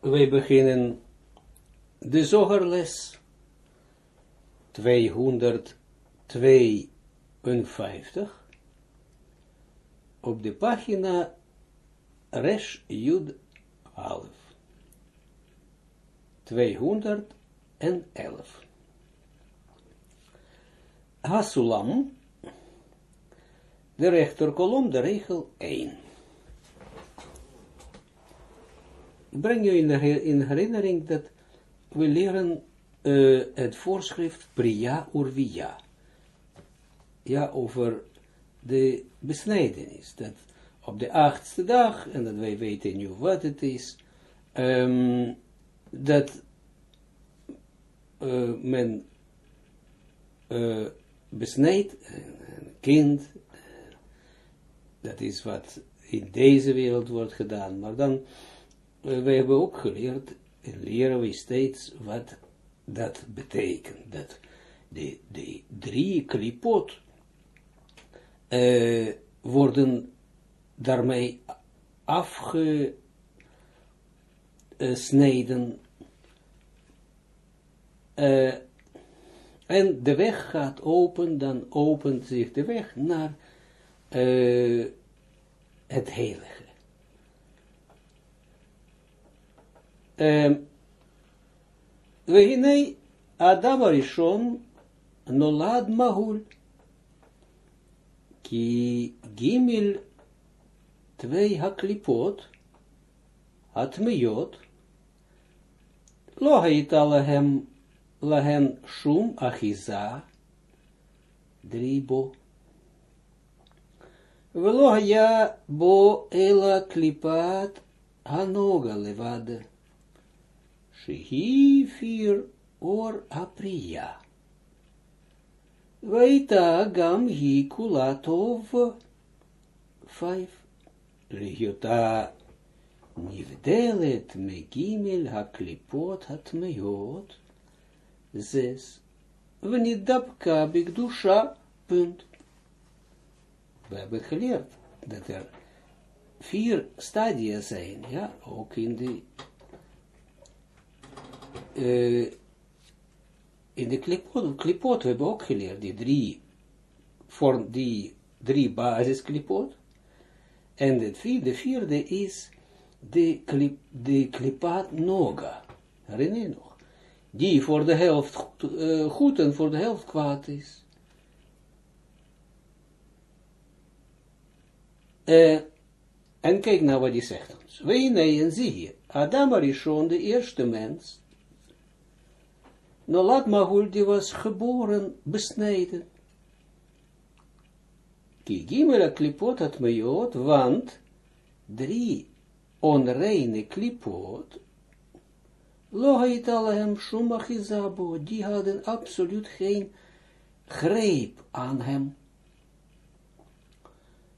wij beginnen de zogerles 252 op de pagina Resh Jud Alef 211 Hasulam de rechterkolom, de regel 1 Ik breng je in, herinnering dat we leren uh, het voorschrift Priya Urvia. Ja, over de besnijdenis. Dat op de achtste dag, en dat wij weten nu wat het is, um, dat uh, men uh, besnijdt een kind, dat is wat in deze wereld wordt gedaan, maar dan we hebben ook geleerd, en leren we steeds wat dat betekent. Dat de, de drie klipot uh, worden daarmee afgesneden uh, en de weg gaat open, dan opent zich de weg naar het heilige. והנה האדם הראשון נולד מהול, כי גימל תווי הקליפות, הטמיות, לא הייתה להם, להן שום אחיזה, דריבו, ולא היה בו אלא קליפת הנוגה לבד. Shehi vier or apriya. Vaita gam hi kulatov. Vijf. Ligiota nivdelet megimel haklipot hatmeyot. Zes. Vnidapka bigdusha. Punt. We hebben geleerd dat er vier stadia zijn, ja, ook in de uh, in de klipot, klipot we hebben ook geleerd, die drie, vorm, die drie basisklipot, en de vierde, de vierde is de, klip, de klipat noga, herinner nog, die voor de helft goed, uh, goed en voor de helft kwaad is. Uh, en kijk nou wat hij zegt ons. Wij nee, en zie hier. Adam Arishon, de eerste mens, Nolat Mahul, die was geboren besneden. Ki gimela klipot at mejot, want drie onreine klipot, Lohait hem shumachizabo, die hadden absoluut geen greep aan hem.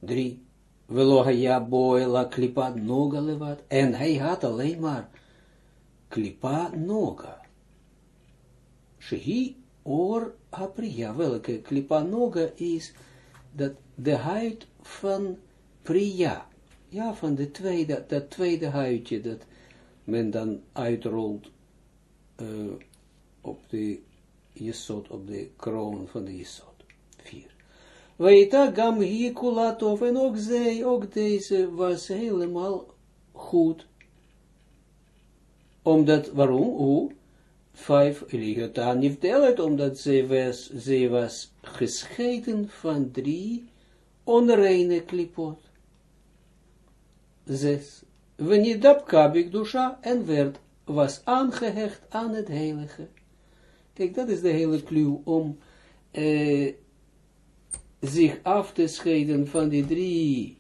Drie. Velohaya boela klipa noga levat. En hij had alleen maar klipa noga. Shehi or apriya, welke klipanoga is dat de huid van priya, ja, van de tweede, dat tweede huidje dat men dan uitrolt uh, op de jesot, op de kroon van de jesot. Vier. Weita gam hi kulatov, en ook zij, ook deze was helemaal goed. Omdat, waarom? Hoe? Vijf Eliota Nifdelet, omdat zij was, zij was gescheiden van drie onreine klipot. Zes. Dat kabik dusha en werd, was aangehecht aan het heilige. Kijk, dat is de hele clue om eh, zich af te scheiden van die drie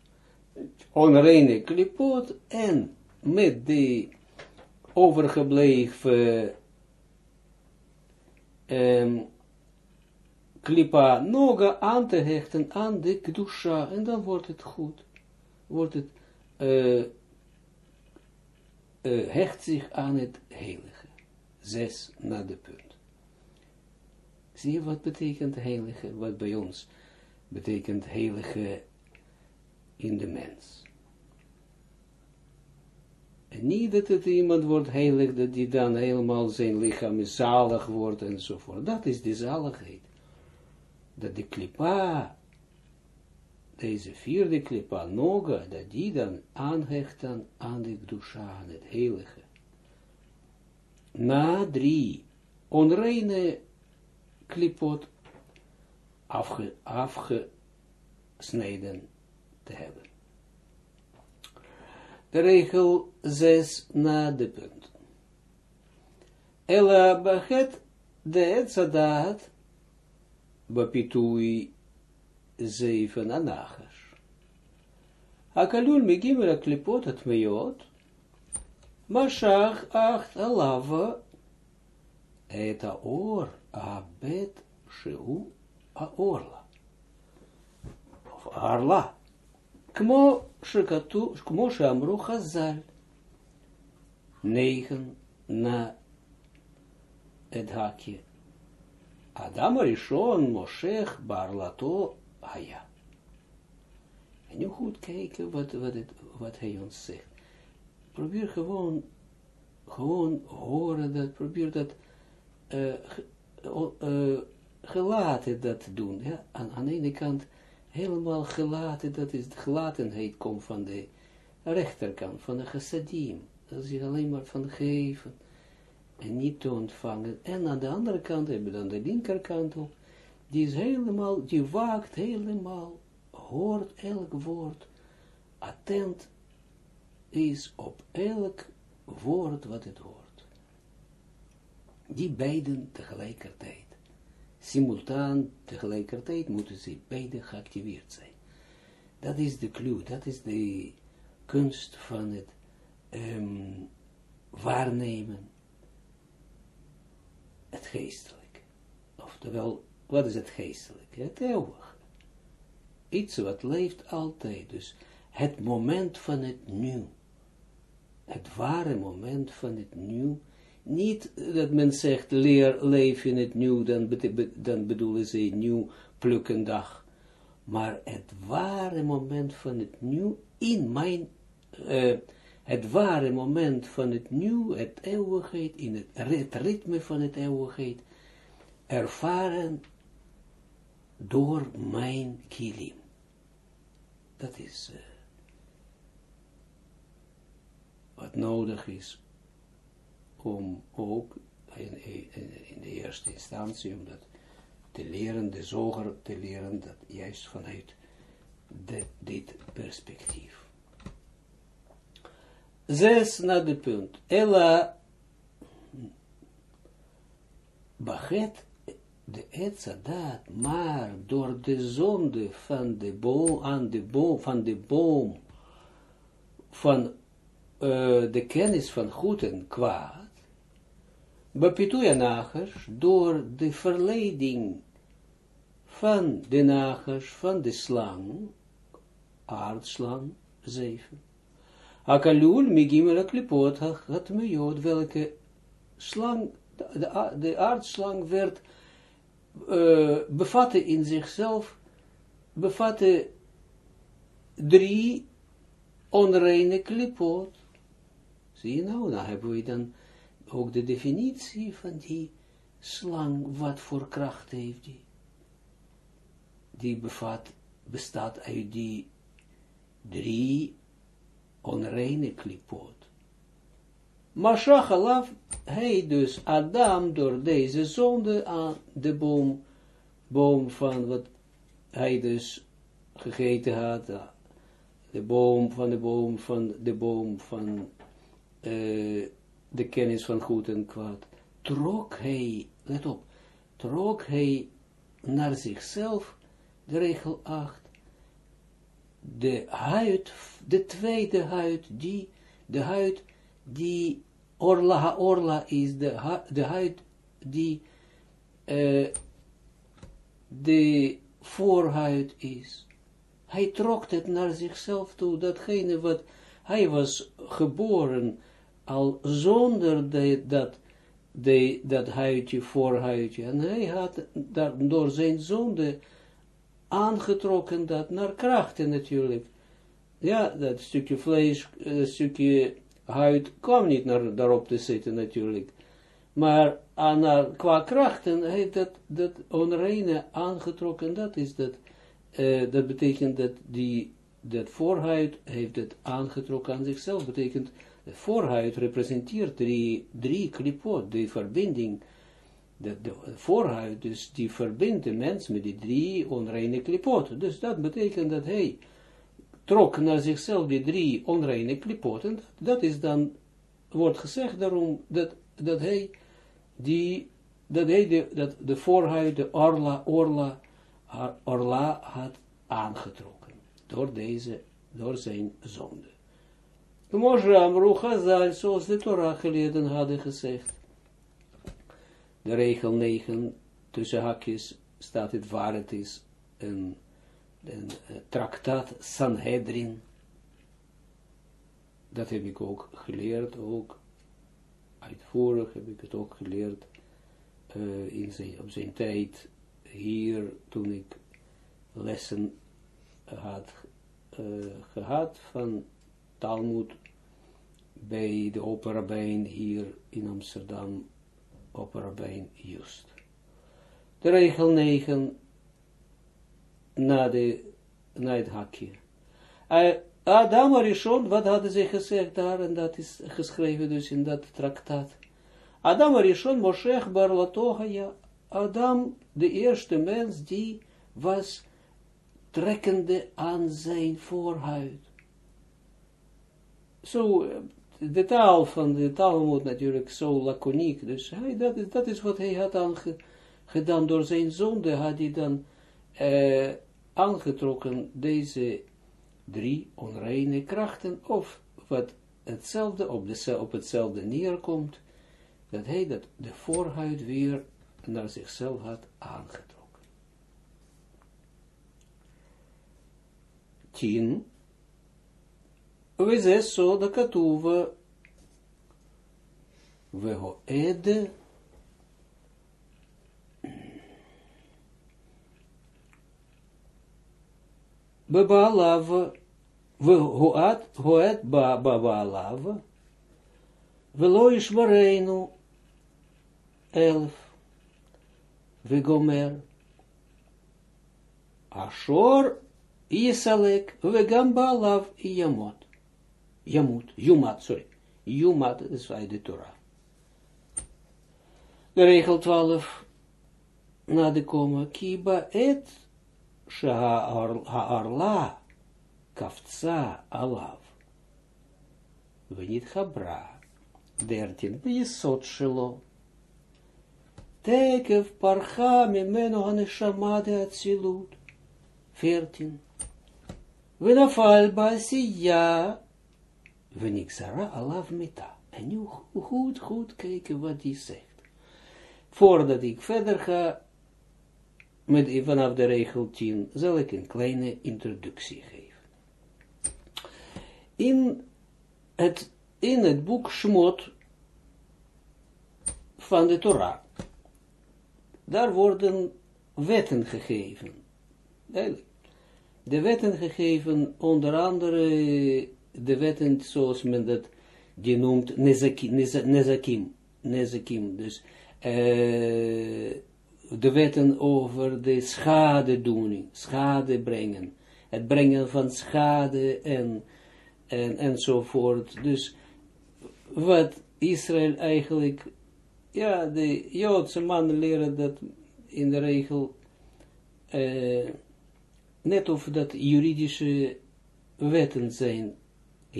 onreine klipot en met de overgebleven um, klipa noga aan te hechten aan de kedusha, en dan wordt het goed. Wordt het, uh, uh, hecht zich aan het heilige. Zes naar de punt. Zie je wat betekent heilige, wat bij ons betekent heilige in de mens. En Niet dat het iemand wordt heilig, dat die dan helemaal zijn lichaam zalig wordt enzovoort. Dat is de zaligheid. Dat de klipa, deze vierde klipa, noga, dat die dan aanhecht aan de gdusha, het heilige. Na drie onreine klipot afge, afgesneden te hebben. De regel 6 na de punt. Ella bachet de etzadat bapitui 7 anachas. Akalul migimera klipot het meyot, mashach acht alava et aor abet shehu aorla. Of arla. Shekatu, kmo shamru chazal. Negen na het hakje. Adam Rishon Moshech Barlato Haya. En nu goed kijken wat, wat, het, wat hij ons zegt. Probeer gewoon, gewoon horen dat, probeer dat uh, uh, gelaten dat doen. Ja? Aan, aan de ene kant helemaal gelaten, dat is de gelatenheid komt van de rechterkant, van de chassadim. Dat is alleen maar van geven en niet te ontvangen. En aan de andere kant hebben we dan de linkerkant op, die is helemaal, die waakt helemaal, hoort elk woord, attent is op elk woord wat het hoort. Die beiden tegelijkertijd simultaan tegelijkertijd moeten ze beide geactiveerd zijn. Dat is de clue, dat is de kunst van het um, waarnemen, het geestelijk. Oftewel, wat is het geestelijk? Het eeuwig. Iets wat leeft altijd, dus het moment van het nieuw. Het ware moment van het nieuw niet dat men zegt, leer, leef in het nieuw, dan, dan bedoelen ze nieuw plukkendag. Maar het ware moment van het nieuw, in mijn, uh, het ware moment van het nieuw, het eeuwigheid, in het, ritme van het eeuwigheid, ervaren door mijn kilim. Dat is uh, wat nodig is om ook in, in, de eerste instantie, om dat te leren, de zoger te leren, dat juist vanuit de, dit perspectief. Zes naar de punt. Ella Bachet de etzadat, maar door de zonde van de boom, aan de boom, van de boom, van uh, de kennis van goed en kwaad, Bapituja nagers, door de verleiding van de nagers, van de slang, aardslang, zeven. Akalul, migimera klipot, had me welke slang, de, de aardslang werd, uh, bevatte in zichzelf, bevatte drie onreine klipot. Zie je nou, nou hebben we dan ook de definitie van die slang, wat voor kracht heeft die? Die bevat, bestaat uit die drie onreine klipot. Mashachalaf, hij dus Adam door deze zonde aan de boom, boom van wat hij dus gegeten had, de boom van de boom van de boom van uh, de kennis van goed en kwaad, trok hij, let op, trok hij naar zichzelf, de regel 8, de huid, de tweede huid, die, de huid, die orla orla is, de, de huid, die uh, de voorhuid is. Hij trok het naar zichzelf toe, datgene wat, hij was geboren, al zonder de, dat, de, dat huidje, voorhuidje. En hij had door zijn zonde aangetrokken dat naar krachten natuurlijk. Ja, dat stukje vlees, een stukje huid kwam niet naar, daarop te zitten natuurlijk. Maar aan, qua krachten heeft dat, dat onreine aangetrokken, dat is dat, uh, dat betekent dat die, dat voorhuid heeft het aangetrokken aan zichzelf, betekent, de voorhuid representeert drie, drie klipot, die verbinding, de, de voorhuid, dus die verbindt de mens met die drie onreine klipoten. Dus dat betekent dat hij trok naar zichzelf die drie onreine klipoten. Dat is dan, wordt gezegd daarom, dat, dat hij die, dat hij de, dat de voorhuid, de orla, orla, orla had aangetrokken. Door deze, door zijn zonde. Moshe Amru Chazal, zoals de Torah geleden hadden gezegd de regel 9, tussen hakjes, staat het waar het is, een, traktaat Sanhedrin. Dat heb ik ook geleerd, ook uitvoerig heb ik het ook geleerd in zijn, op zijn tijd hier, toen ik lessen had gehad van Talmud bij de Operabijn hier in Amsterdam op Rabijn Just. De regel 9 na, de, na het hakje. Adam Arishon, wat hadden ze gezegd daar, en dat is geschreven dus in dat traktaat. Adam Arishon Moshech Barlatoga, Adam, de eerste mens, die was trekkende aan zijn voorhuid. Zo, de taal van de taal moet natuurlijk zo laconiek, dus hij, dat, is, dat is wat hij had aange, gedaan door zijn zonde, had hij dan eh, aangetrokken deze drie onreine krachten, of wat hetzelfde, op, de, op hetzelfde neerkomt, dat hij dat de voorhuid weer naar zichzelf had aangetrokken. Tien, וזה סוד הכתוב והועד בבעליו והועד בבעליו ולא ישמרנו אלף וגומר השור יסלק וגם בעליו ימות Jamut, Jumat, sorry. Jumat, is uit de Torah. De regel 12, na de komma, kiba et arla kaftsa alav. Venit habra, dertin, biesot shelo. Tekev parcha de atzilut. Veertien. Venafal ba siya Venixara alav mita. En nu goed, goed kijken wat hij zegt. Voordat ik verder ga, met, vanaf de regel 10, zal ik een kleine introductie geven. In het, in het boek Shmot van de Torah, daar worden wetten gegeven. De wetten gegeven, onder andere de wetten zoals men dat, die nezakim, nezakim, dus uh, de wetten over de schadedoening, schade brengen, het brengen van schade en, en, enzovoort. Dus wat Israël eigenlijk, ja, de Joodse mannen leren dat in de regel, uh, net of dat juridische wetten zijn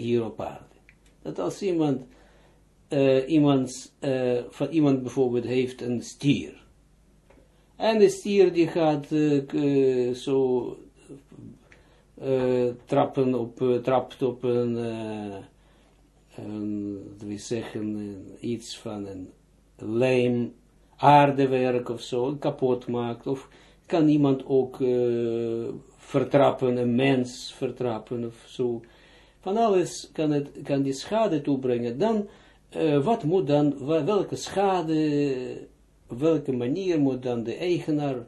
hier op aarde. Dat als iemand, uh, iemand, uh, van iemand bijvoorbeeld heeft een stier. En de stier die gaat uh, zo trappen op, trapt op een, een we zeggen, iets van een lijm, aardewerk of zo, kapot maakt. Of kan iemand ook vertrappen, een mens vertrappen of zo van alles kan, het, kan die schade toebrengen, dan, uh, wat moet dan, welke schade, welke manier moet dan de eigenaar,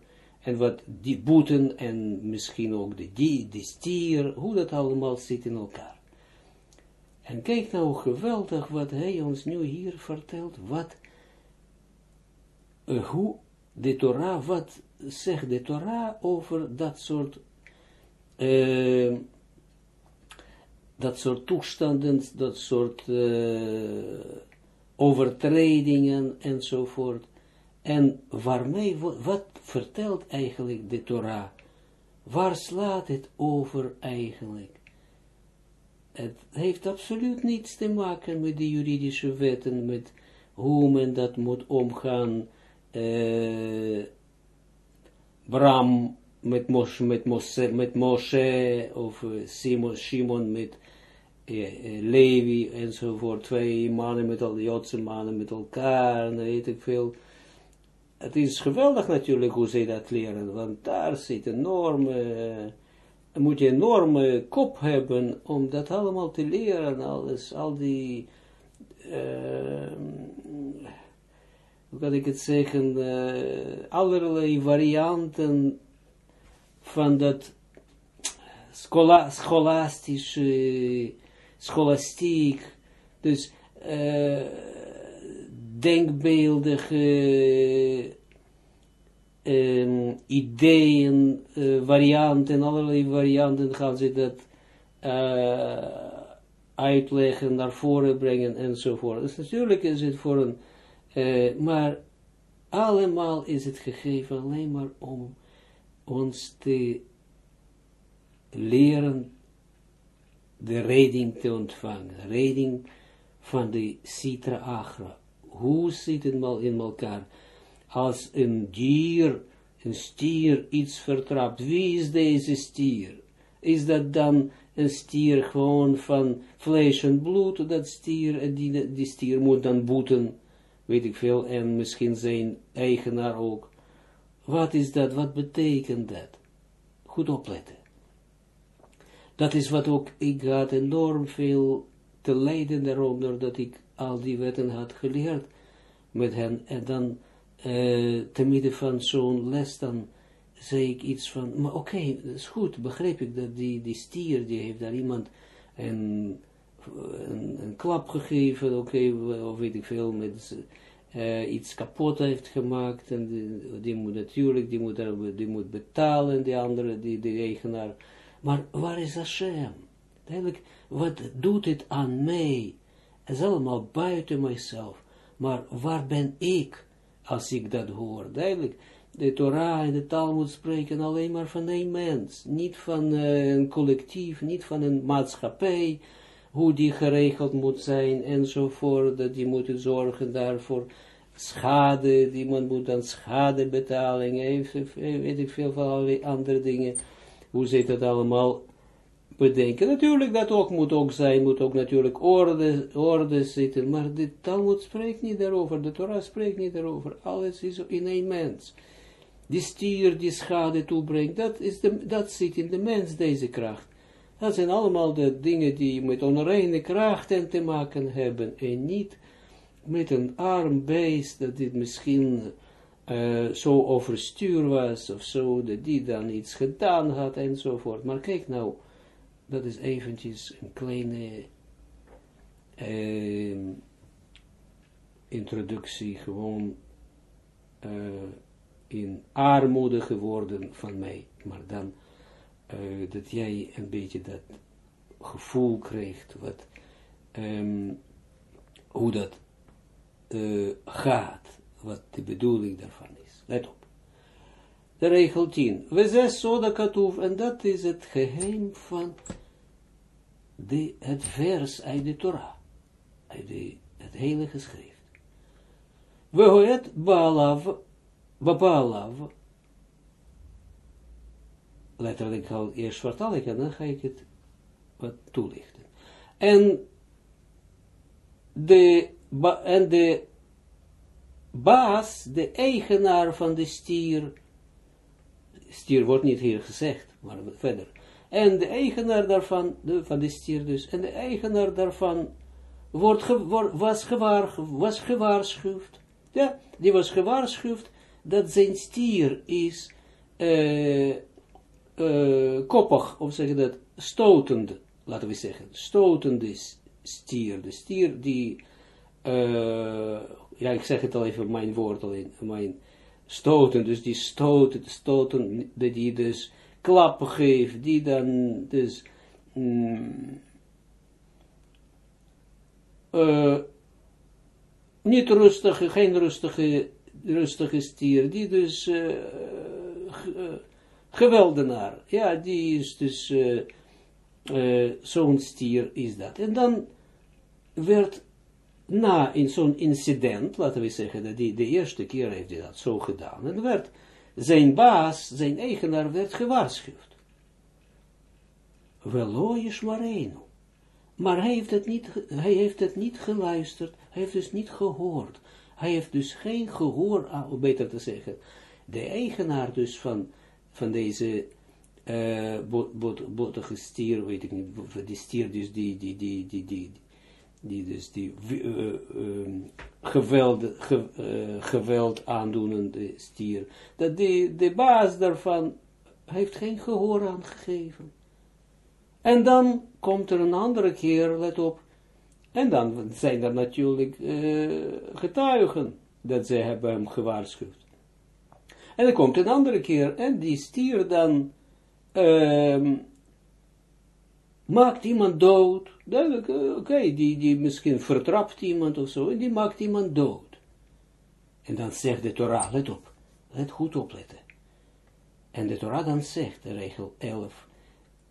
en wat die boeten, en misschien ook de, die, de stier, hoe dat allemaal zit in elkaar. En kijk nou geweldig wat hij ons nu hier vertelt, wat, uh, hoe de Torah, wat zegt de Torah over dat soort, uh, dat soort toestanden, dat soort uh, overtredingen enzovoort. En waarmee, wat vertelt eigenlijk de Torah? Waar slaat het over eigenlijk? Het heeft absoluut niets te maken met de juridische wetten, met hoe men dat moet omgaan. Uh, Bram met Moshe, met Moshe, met Moshe of uh, Simon, met Levi enzovoort. Twee mannen met al Joodse mannen met elkaar en weet ik veel het is geweldig natuurlijk hoe ze dat leren, want daar zit een enorme, uh, moet je een enorme kop hebben om dat allemaal te leren, alles, al die, hoe kan ik het zeggen, uh, allerlei varianten van dat schola scholastische, scholastiek, dus, uh, denkbeeldige um, ideeën, uh, varianten, allerlei varianten gaan ze dat uh, uitleggen, naar voren brengen enzovoort. Dus natuurlijk is het voor een, maar allemaal is het gegeven alleen maar om ons te leren de reding te ontvangen, reding van de Sitra Agra hoe zit het mal in elkaar? Als een dier, een stier iets vertrapt, wie is deze stier? Is dat dan een stier gewoon van vlees en bloed, dat stier, die, die stier moet dan boeten, weet ik veel, en misschien zijn eigenaar ook. Wat is dat, wat betekent dat? Goed opletten. Dat is wat ook, ik had enorm veel te lijden daarom, doordat ik al die wetten had geleerd met hen, en dan uh, te midden van zo'n les, dan zei ik iets van, maar oké, dat is goed, begreep ik dat die, die stier, die heeft daar iemand een, een, klap gegeven, oké, of weet ik veel, met uh, iets kapot heeft gemaakt, en die, die, moet natuurlijk, die moet, die moet betalen, die andere, die, die eigenaar, maar waar is Hashem? Eigenlijk, wat doet het aan mij? Het is allemaal buiten mijzelf. Maar waar ben ik, als ik dat hoor? Duidelijk, de Torah en de Talmud spreken alleen maar van een mens. Niet van uh, een collectief, niet van een maatschappij, hoe die geregeld moet zijn enzovoort. Dat die moeten zorgen daarvoor schade, die man moet dan schadebetaling, weet ik veel van allerlei andere dingen. Hoe zit dat allemaal bedenken. Natuurlijk, dat ook moet ook zijn, moet ook natuurlijk orde, orde zitten, maar de Talmud spreekt niet daarover, de Torah spreekt niet daarover, alles is in een mens. Die stier die schade toebrengt, dat, is de, dat zit in de mens, deze kracht. Dat zijn allemaal de dingen die met onreine krachten te maken hebben, en niet met een arm beest, dat dit misschien uh, zo overstuur was, of zo, dat die dan iets gedaan had, enzovoort. Maar kijk nou, dat is eventjes een kleine uh, introductie, gewoon uh, in armoede geworden van mij, maar dan uh, dat jij een beetje dat gevoel krijgt, wat, um, hoe dat gaat, wat de bedoeling daarvan is. Let op. De regel 10. We zijn soda katoef, en dat is het geheim van de, het vers uit de Torah, uit de, het heilige schrift. We hoet Baalav, Baalav, letterlijk al eerst ik en dan ga ik het wat toelichten. En de, en de baas, de eigenaar van de stier, stier wordt niet hier gezegd, maar verder, en de eigenaar daarvan, de, van de stier dus, en de eigenaar daarvan wordt was, gewaar, was gewaarschuwd, ja, die was gewaarschuwd dat zijn stier is uh, uh, koppig, of zeg je dat, stotend, laten we zeggen, stotend is, stier. De stier die, uh, ja, ik zeg het al even, mijn woord alleen, mijn stoten, dus die stoten, stoten, die dus klappen geeft, die dan dus mm, uh, niet rustige, geen rustige, rustige stier, die dus uh, geweldenaar, ja, die is dus uh, zo'n stier is dat. En dan werd na in zo'n incident, laten we zeggen, dat die de eerste keer heeft hij dat zo gedaan, en werd zijn baas, zijn eigenaar, werd gewaarschuwd. Veloish Mareno. Maar hij heeft, het niet, hij heeft het niet geluisterd, hij heeft dus niet gehoord. Hij heeft dus geen gehoor, aan, beter te zeggen, de eigenaar dus van, van deze uh, bottige stier, weet ik niet, die stier dus die, die, die, die, die, die dus die uh, uh, geweld, ge, geweld aandoenende stier, dat die, de baas daarvan heeft geen gehoor aan gegeven. En dan komt er een andere keer, let op, en dan zijn er natuurlijk getuigen dat ze hebben hem gewaarschuwd. En dan komt een andere keer, en die stier dan um, maakt iemand dood, duidelijk, eh, oké, die, die misschien vertrapt iemand of zo, en die maakt iemand dood. En dan zegt de Torah, let op, let goed opletten. En de Torah dan zegt, regel 11,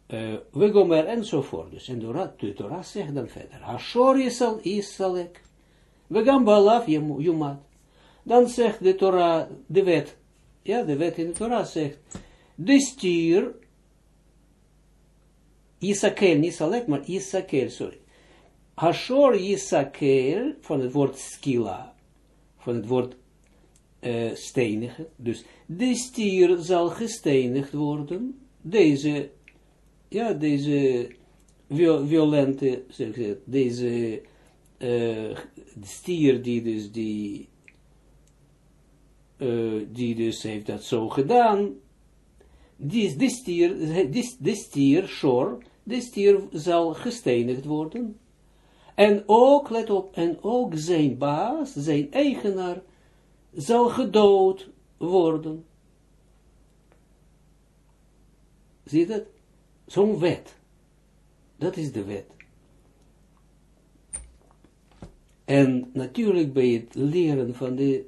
uh, we gomer enzovoort. Dus en de Torah, zegt dan verder, Hashor Yisal Isalek, we gaan balaf Jumat. Dan zegt de Torah, de wet, ja, de wet in de Torah zegt, de stier Isakel, niet Salek, maar Isakel, sorry. Hashor Isakel, van het woord skila, van het woord uh, stenigen. Dus de stier zal gestenigd worden. Deze, ja, deze violente, zeg ik deze uh, stier die dus die, uh, die dus heeft dat zo gedaan, die, die stier, die, die stier, shor, de stier zal gestenigd worden. En ook, let op, en ook zijn baas, zijn eigenaar, zal gedood worden. Zie dat? Zo'n wet. Dat is de wet. En natuurlijk bij het leren van de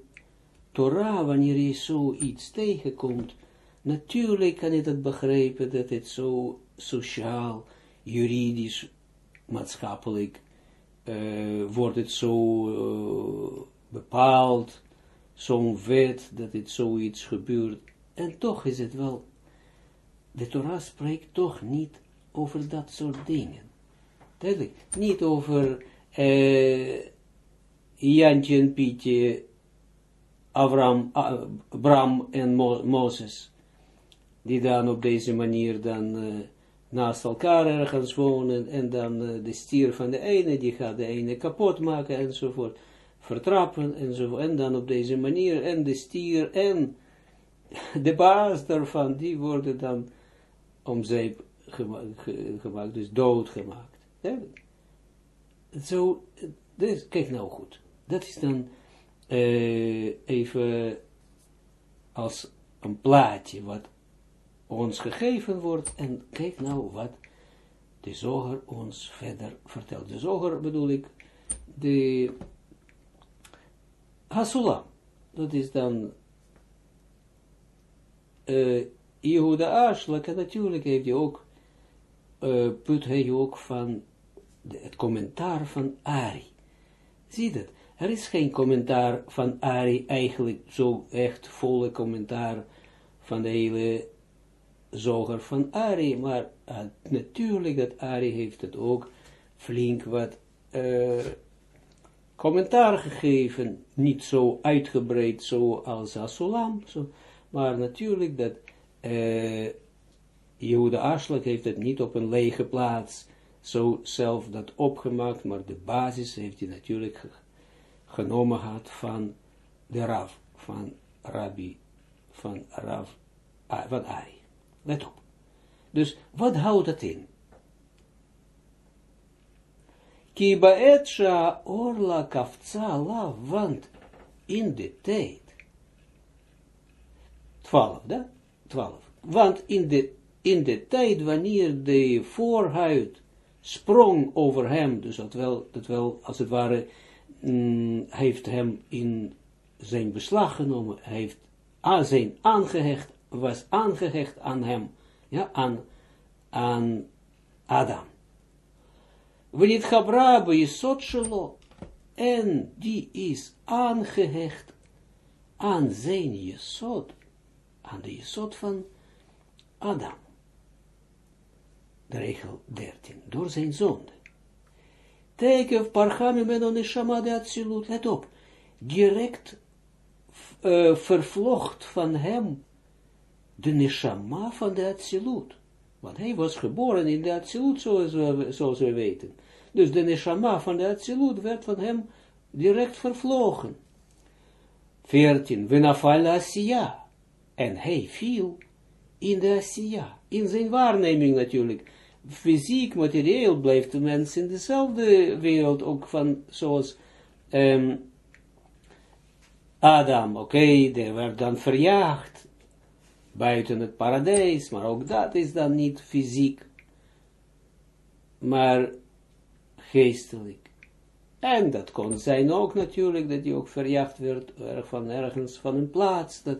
Torah, wanneer je zoiets tegenkomt, natuurlijk kan je dat begrijpen, dat het zo sociaal, juridisch, maatschappelijk, uh, wordt het zo uh, bepaald, zo'n wet, dat het zoiets gebeurt. En toch is het wel, de Torah spreekt toch niet over dat soort dingen. Duidelijk, niet over uh, Jantje en Pietje, Abraham, Bram en Mo Mozes, die dan op deze manier dan naast elkaar ergens wonen, en dan uh, de stier van de ene, die gaat de ene kapot maken, enzovoort, vertrappen, enzovoort, en dan op deze manier, en de stier, en de baas daarvan, die worden dan om zeep gemaakt, dus doodgemaakt. Zo, dus, kijk nou goed, dat is dan uh, even als een plaatje, wat ons gegeven wordt. En kijk nou wat de zoger ons verder vertelt. De zoger bedoel ik, de Hasulam. Dat is dan uh, Yehuda. En natuurlijk heeft hij ook, uh, put hij ook van het commentaar van Ari. Zie dat? Er is geen commentaar van Ari, eigenlijk zo echt volle commentaar van de hele zoger van Ari, maar uh, natuurlijk dat Ari heeft het ook flink wat uh, commentaar gegeven, niet zo uitgebreid zoals Asulam, zo, maar natuurlijk dat uh, Jehuda Aslak heeft het niet op een lege plaats zo zelf dat opgemaakt, maar de basis heeft hij natuurlijk genomen gehad van de Rav, van Rabbi, van Rav, van Ari. Let op. Dus wat houdt dat in? Ki baetsha orla kafza la, want in de tijd. 12, da? 12. Want in de, in de tijd wanneer de voorhuid sprong over hem, dus dat wel, dat wel als het ware, mm, heeft hem in zijn beslag genomen, heeft aan zijn aangehecht, was aangehecht aan hem, ja, aan, aan Adam. Wanneer Gabra Jesot Shelo, en die is aangehecht aan zijn Jesot, aan de Jesot van Adam. De regel 13, door zijn zonde. Tekev parchami meno neshama de atsilut, let op, direct uh, vervlocht van hem de neshama van de atsilut. Want hij was geboren in de atsilut, zoals we, weten. Dus de neshama van de Atsilut werd van hem direct vervlogen. 14. Venafal Asiya. En hij viel in de Asiya. In zijn waarneming natuurlijk. Fysiek, materieel blijft de mens in dezelfde wereld ook van zoals um, Adam. Oké, okay, die werd dan verjaagd buiten het paradijs, maar ook dat is dan niet fysiek. Maar geestelijk. En dat kon zijn ook natuurlijk, dat hij ook verjaagd werd van ergens van een plaats, dat,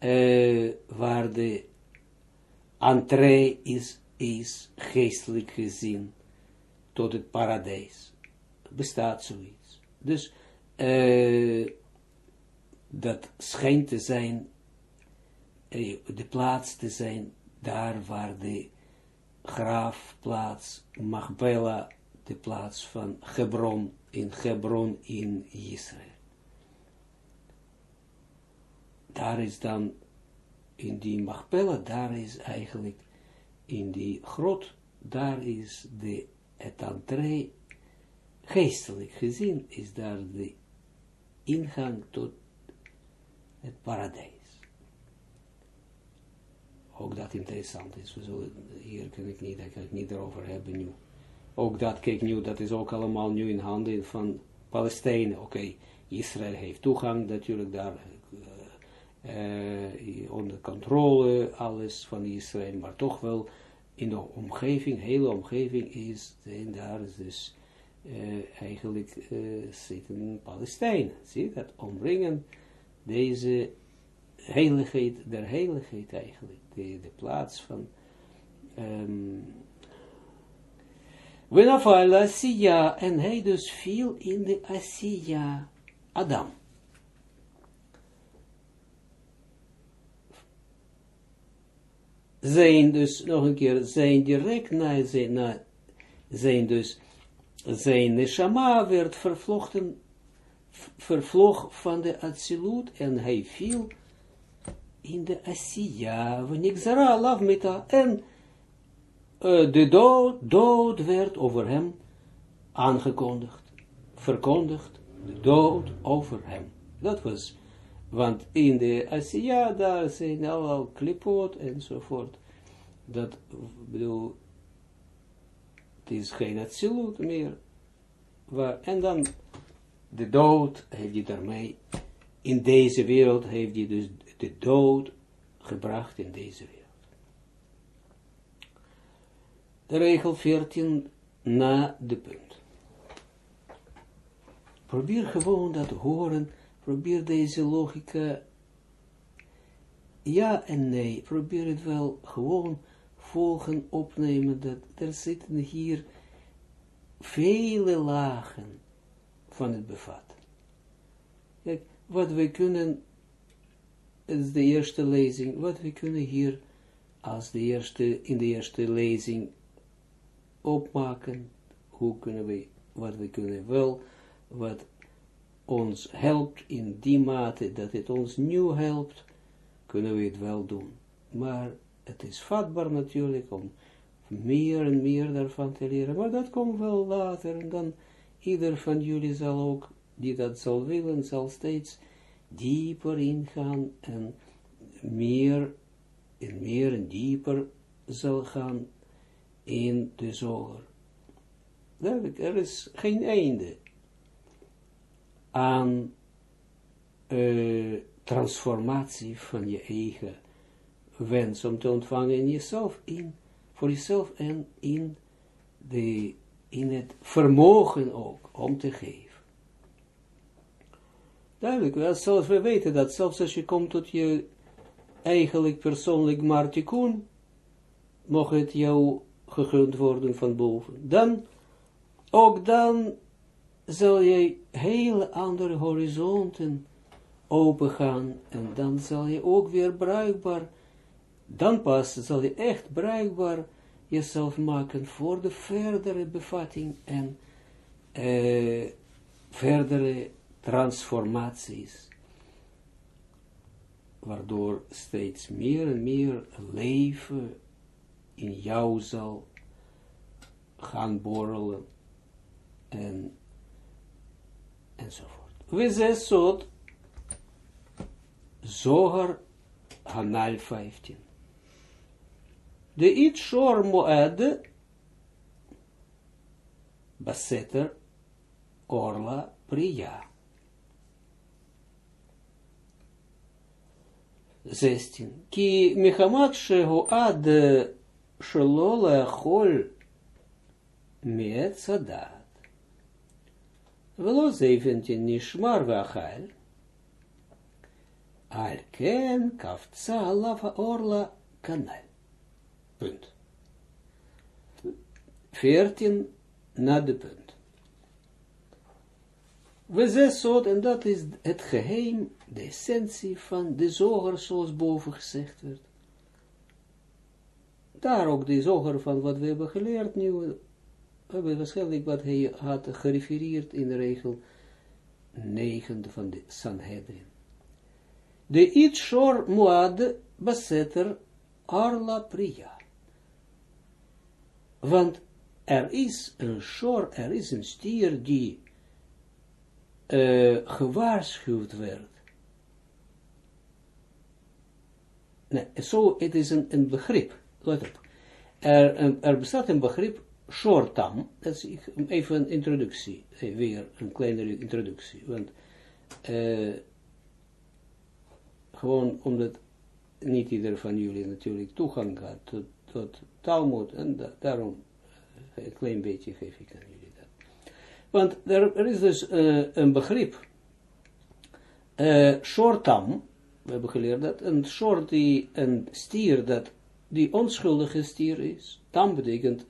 uh, waar de entree is, is geestelijk gezien tot het paradijs. Bestaat zoiets. Dus uh, dat schijnt te zijn, de plaats te zijn, daar waar de graafplaats Magbella de plaats van Hebron in Hebron in Israël. Daar is dan, in die Machpella, daar is eigenlijk, in die grot, daar is de, het entree, geestelijk gezien, is daar de ingang tot het paradijs. Ook dat interessant is. We zullen, hier kan ik niet, daar kan ik niet erover hebben nu. Ook dat, kijk nu, dat is ook allemaal nu in handen van Palestijnen. Oké, Israël heeft toegang natuurlijk daar, uh, onder controle, alles van Israël, maar toch wel in de omgeving, hele omgeving is, en daar is dus uh, eigenlijk zitten Palestijnen. Zie dat? Omringen deze heiligheid, der heiligheid eigenlijk, de, plaats van um, en hij dus viel in de Asiya, Adam. Zijn dus, nog een keer, zijn direct na zijn, na, zijn dus, zijn neshama werd vervlochten, vervloog van de Atsilut, en hij viel in de Asiya, wanneer Zara, laf en uh, de dood, dood werd over hem aangekondigd, verkondigd, de dood over hem. Dat was, want in de Asiya, daar zijn al klipot enzovoort. Dat, bedoel, het is geen absoluut meer. Waar, en dan, de dood heeft hij daarmee, in deze wereld heeft hij dus de dood gebracht in deze wereld. de regel 14 na de punt. Probeer gewoon dat horen, probeer deze logica, ja en nee, probeer het wel gewoon volgen, opnemen, dat er zitten hier vele lagen van het bevat. Kijk, wat we kunnen, het is de eerste lezing, wat we kunnen hier als de eerste, in de eerste lezing opmaken, hoe kunnen we, wat we kunnen wel, wat ons helpt in die mate dat het ons nieuw helpt, kunnen we het wel doen. Maar het is vatbaar natuurlijk om meer en meer daarvan te leren, maar dat komt wel later en dan ieder van jullie zal ook, die dat zal willen, zal steeds dieper ingaan en meer en meer en dieper zal gaan in de zoger. Er is geen einde aan uh, transformatie van je eigen wens om te ontvangen in jezelf, in, voor jezelf en in, de, in het vermogen ook om te geven. Duidelijk, we weten dat zelfs als je komt tot je eigenlijk persoonlijk martikoen, mocht het jou gegund worden van boven. Dan, ook dan zal je heel andere horizonten opengaan en dan zal je ook weer bruikbaar, dan pas zal je echt bruikbaar jezelf maken voor de verdere bevatting en uh, verdere transformaties, waardoor steeds meer en meer leven in jou zal gaan borrelen en enzovoort. We zesot Zohar Hanal 15. De it shor moed baseter orla priya. 16. Ki mechamat shehu ad shelola chol met sadat. Velo 17 nishmar vachal. Al orla kanal. Punt. 14 na de punt. We zesot, en dat is het geheim, de essentie van de zoger, zoals boven gezegd werd. Daar ook de zoger van wat we hebben geleerd nu, hebben waarschijnlijk wat hij had gerefereerd in de regel 9 van de Sanhedrin. De Itshor Muad Baseter Arla Priya. Want er is een shor, er is een stier die uh, gewaarschuwd werd. Nee, zo, het is een, begrip. Let op. Er, er bestaat een begrip, shortam, dat is even een introductie, eh, weer een kleinere introductie, want uh, gewoon omdat niet ieder van jullie natuurlijk toegang had tot, tot Talmud, en da daarom een klein beetje geef ik aan jullie. Want er, is dus een begrip, uh, we hebben geleerd dat een short die een stier, dat die onschuldige stier is, tam betekent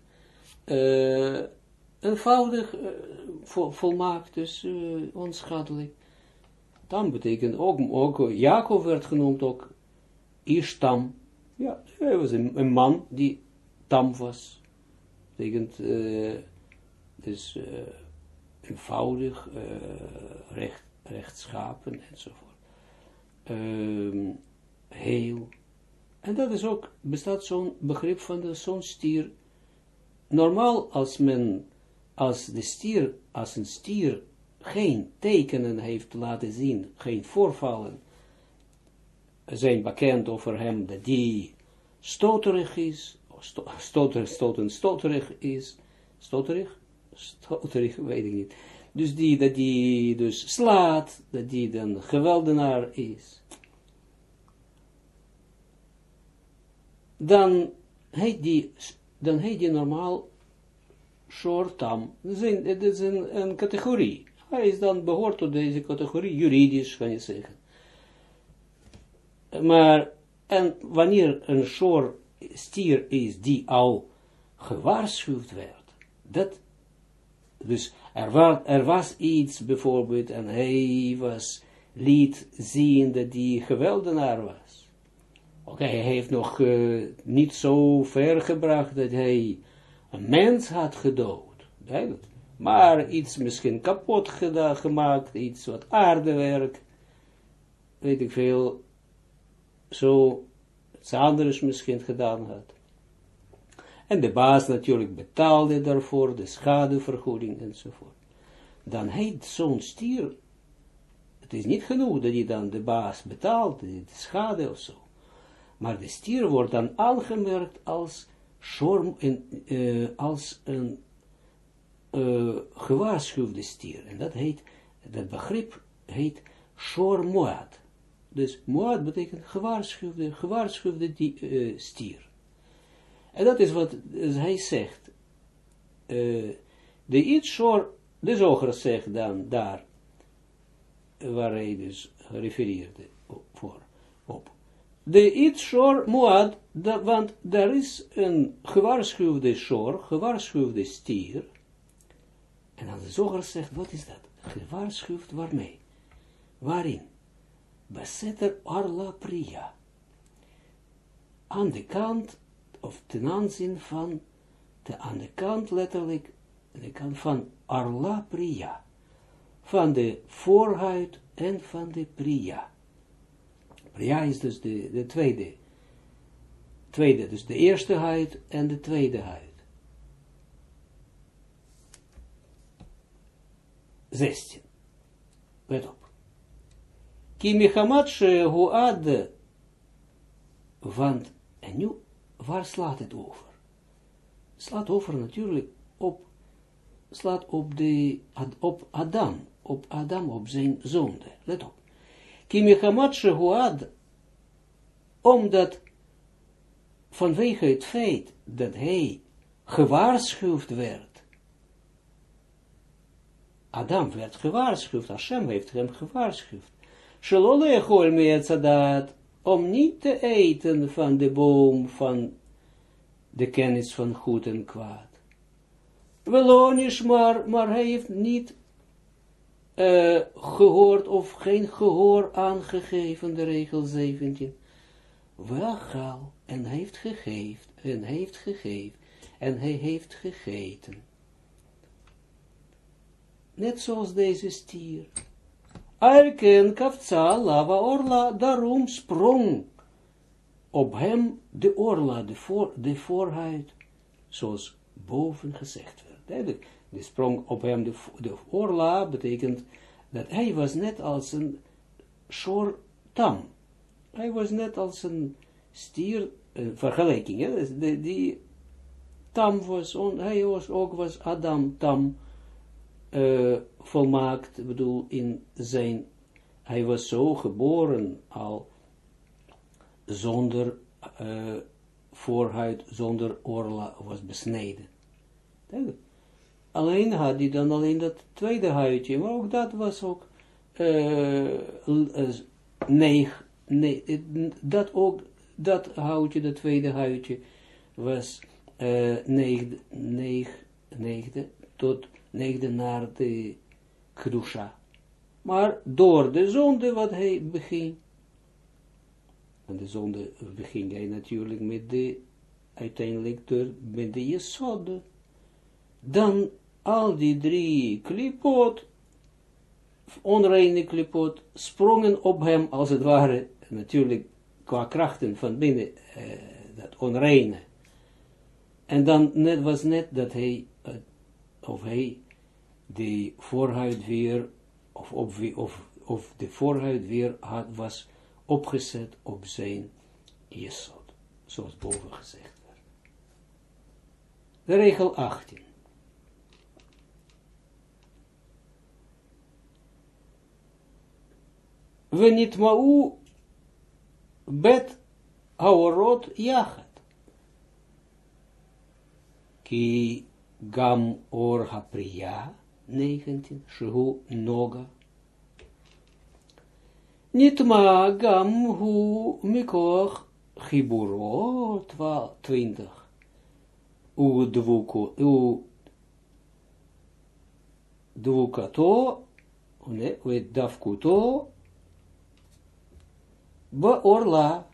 uh, eenvoudig, vol, volmaakt, dus uh, onschadelijk. Tam betekent ook, ook Jacob werd genoemd ook Ishtam. Ja, hij was een, een man die tam was. Betekent, dus eenvoudig, recht, rechtschapen enzovoort. Um, heel. En dat is ook, bestaat zo'n begrip van zo'n stier. Normaal als men, als de stier, als een stier geen tekenen heeft laten zien, geen voorvallen, zijn bekend over hem dat die stoterig is, stoter, stoten, stoterig is, stoterig, stoterig, weet ik niet. Dus die, dat die dus slaat, dat die dan geweldenaar is. Dan heet die, dan heet die normaal shortam. Het is een, een categorie. Hij is dan behoort tot deze categorie, juridisch kan je zeggen. Maar, en wanneer een short stier is die al gewaarschuwd werd, dat dus er, was, er was iets bijvoorbeeld en hij was, liet zien dat hij geweldenaar was. Oké, hij heeft nog uh, niet zo ver gebracht dat hij een mens had gedood. Duidelijk. Maar iets misschien kapot gedaan, gemaakt, iets wat aardewerk, weet ik veel, zo iets anders misschien gedaan had. En de baas natuurlijk betaalde daarvoor, de schadevergoeding enzovoort. Dan heet zo'n stier, het is niet genoeg dat hij dan de baas betaalt, de schade of zo. Maar de stier wordt dan aangemerkt als, shorm, in, uh, als een uh, gewaarschuwde stier. En dat heet, dat begrip heet Shor Moad. Dus Moad betekent gewaarschuwde, gewaarschuwde die, uh, stier. En dat is wat hij zegt. Uh, de iets Shor, de zoger zegt dan daar, waar hij dus refereerde voor, op. De iets Shor Moad, want daar is een gewaarschuwde Shor, gewaarschuwde stier, en dan de zoger zegt, wat is dat? Gewaarschuwd waarmee? Waarin? Besetter arla priya. Aan de kant, of ten aanzien van, de, aan de kant letterlijk, de kant van arla priya. Van de voorhuid en van de priya. Priya is dus de, de tweede. Tweede, dus de eerste huid en de tweede huid. 16. Let op. Ki mechamat shehuad, want, nu, waar slaat het over? Slaat over natuurlijk op, slaat op, de, op Adam, op Adam, op zijn zonde. Let op. Ki mechamat shehuad, omdat vanwege het feit dat hij gewaarschuwd werd Adam werd gewaarschuwd, Hashem heeft hem gewaarschuwd. Shalole echol meetzadat, om niet te eten van de boom van de kennis van goed en kwaad. Welonisch, maar, maar hij heeft niet uh, gehoord of geen gehoor aangegeven, de regel 17. Wel gal, en heeft gegeven, en heeft gegeven, en hij heeft gegeten net zoals deze stier. Alken kafza lava orla, daarom sprong op hem de orla, de, voor, de voorhuid, zoals boven gezegd werd. De sprong op hem de, de orla, betekent dat hij was net als een shor tam. Hij was net als een stier, een vergelijking, hè? Die, die tam was, on, hij was ook was Adam tam, uh, volmaakt, bedoel, in zijn, hij was zo geboren al, zonder uh, voorhuid, zonder orla was besneden. Alleen had hij dan alleen dat tweede huidje, maar ook dat was ook uh, nee, dat ook, dat houtje, dat tweede huidje, was uh, neig, neig, neigde tot neigde naar de Kedusha. Maar door de zonde wat hij beging, en de zonde beging hij natuurlijk met de, uiteindelijk door, met de Jesode, dan al die drie klipot, onreine klipot, sprongen op hem, als het ware, natuurlijk qua krachten van binnen, eh, dat onreine. En dan net was net dat hij, uh, of hij de voorhuid weer, of, of, of de voorhuid weer had, was opgezet op zijn jesod, zoals boven gezegd werd. De regel 18. We niet ma'u bet haorot jachat. Ki gam or hapriya 19, Shehu Noga. Nitma gam hu mikoch chiburo 20. U dvuko, u dvukato, ne, u davkuto, orla.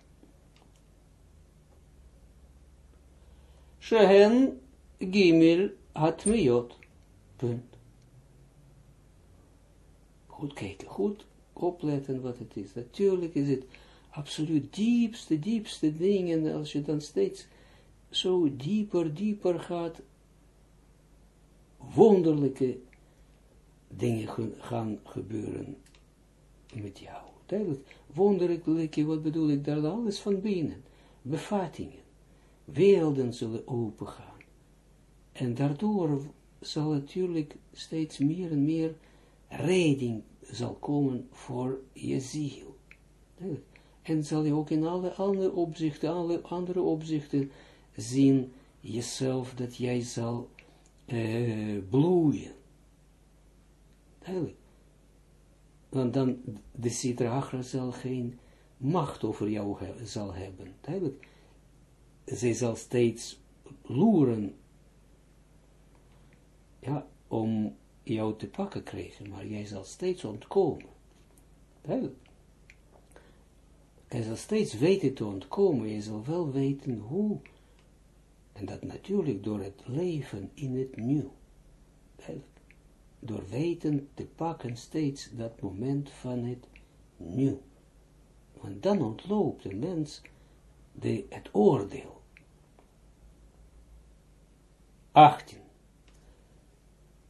Shehen gimel hatmiot. Goed kijken, goed opletten wat het is. Natuurlijk is het absoluut diepste, diepste dingen, als je dan steeds zo dieper, dieper gaat, wonderlijke dingen gaan gebeuren met jou. Duidelijk, wonderlijke, wat bedoel ik daar alles van binnen, bevattingen, werelden zullen opengaan. En daardoor zal natuurlijk steeds meer en meer redding zal komen voor je ziel. En zal je ook in alle andere opzichten, alle andere opzichten zien jezelf dat jij zal uh, bloeien. Want dan de Sitra zal geen macht over jou zal hebben. Duidelijk. Zij zal steeds loeren ja, om jou te pakken krijgen, maar jij zal steeds ontkomen. Duidelijk. Zal steeds weten te ontkomen, je zal wel weten hoe. En dat natuurlijk door het leven in het nieuw. Door weten te pakken steeds dat moment van het nieuw. Want dan ontloopt de mens de, het oordeel. 18.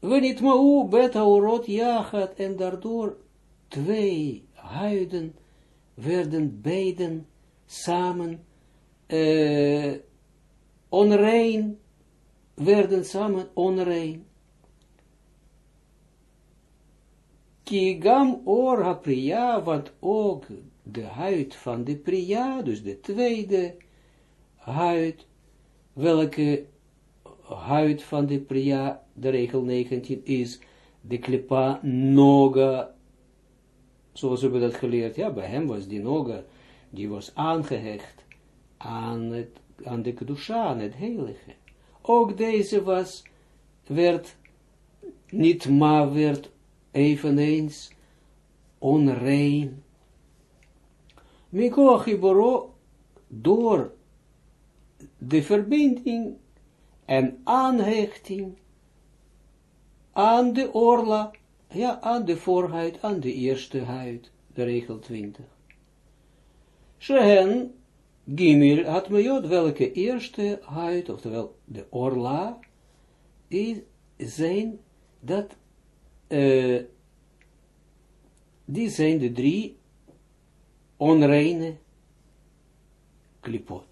Wanneer ma'u bet aurot jachat en daardoor twee huiden werden beiden samen uh, onrein, werden samen onrein. Kigam or ha priya, want ook de huid van de priya, dus de tweede huid, welke huid van de priya, de regel 19 is, de klipa noga, zoals we hebben dat geleerd, ja, bij hem was die noga, die was aangehecht aan, het, aan de kedusha, aan het heilige. Ook deze was, werd, niet maar werd eveneens onrein. Mikoach door de verbinding en aanhechting aan de orla, ja, aan de voorhuid, aan de eerste huid, de regel 20. Shehen, Gimel had mejot, welke eerste huid, oftewel de orla, is, zijn dat, uh, die zijn de drie onreine klipot.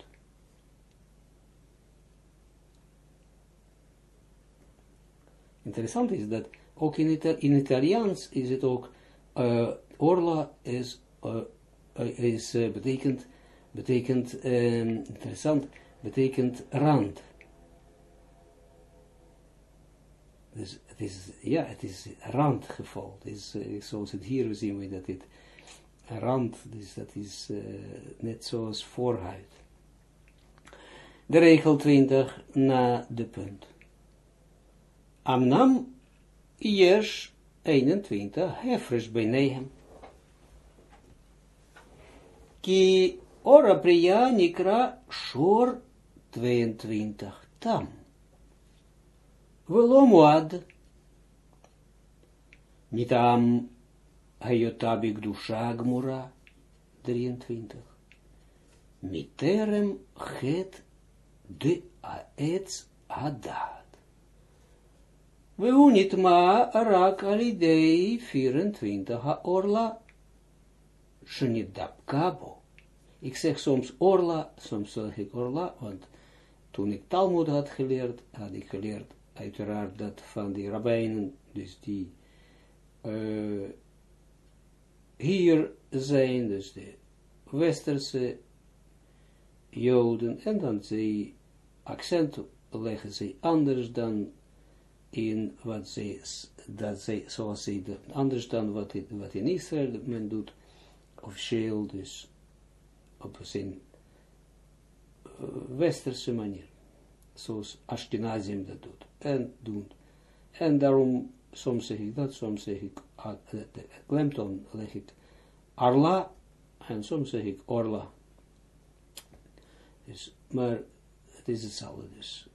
Interessant is dat ook in, Ita Italiaans is het ook, uh, orla is, uh, is uh, betekent, betekent interessant, betekent rand. Dus het is, ja, het is randgeval. Het is, zoals het hier zien we dat dit rand, dus dat is net zoals voorhuid. De regel 20 na de punt. Amnam Yesh 21 Hefresh Benehem. Ki Ora Priya Nikra Shor 22 Tam. Velomuad Nitam Hayotabik Dusha Gmura 23. Miterem Het de Aetz Hadat. We niet ma rak alidei 24 ha-orla. Shenidab kabo. Ik zeg soms orla, soms zeg ik orla, want toen ik Talmud had geleerd, had ik geleerd uiteraard dat van die rabbijnen, dus die uh, hier zijn, dus de westerse joden, en dan ze accent leggen ze anders dan in wat zij, dat zij, zoals zij, anders dan wat, het, wat in Israël men doet, officieel dus, op zijn uh, westerse manier, zoals Ashkenazim dat doet, en doen. En daarom, soms zeg ik dat, soms zeg ik, uh, de klemton leg ik Arla, en soms zeg ik Orla. Dus, maar het is hetzelfde dus.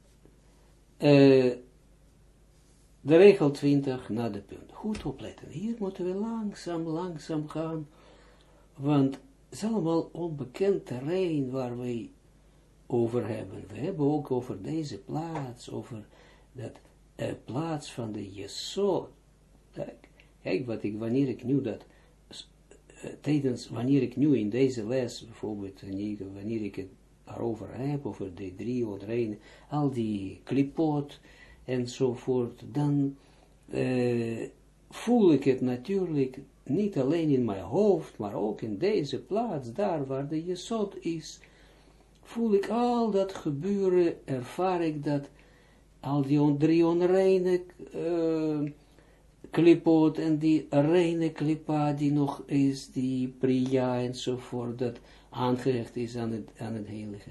Uh, de regel 20 na de punt. Goed opletten. Hier moeten we langzaam, langzaam gaan. Want het is allemaal onbekend terrein waar wij over hebben. We hebben ook over deze plaats, over dat uh, plaats van de Jesod. Kijk, wat ik, wanneer ik nu dat, uh, tijdens, wanneer ik nu in deze les, bijvoorbeeld, wanneer ik het daarover heb, over de drie of al die klipot, enzovoort, dan uh, voel ik het natuurlijk niet alleen in mijn hoofd, maar ook in deze plaats, daar waar de Jesod is, voel ik al dat gebeuren, ervaar ik dat, al die drie onreine klipot en die reine klipa die nog is, die priya enzovoort, dat aangehecht is aan het, aan het heilige.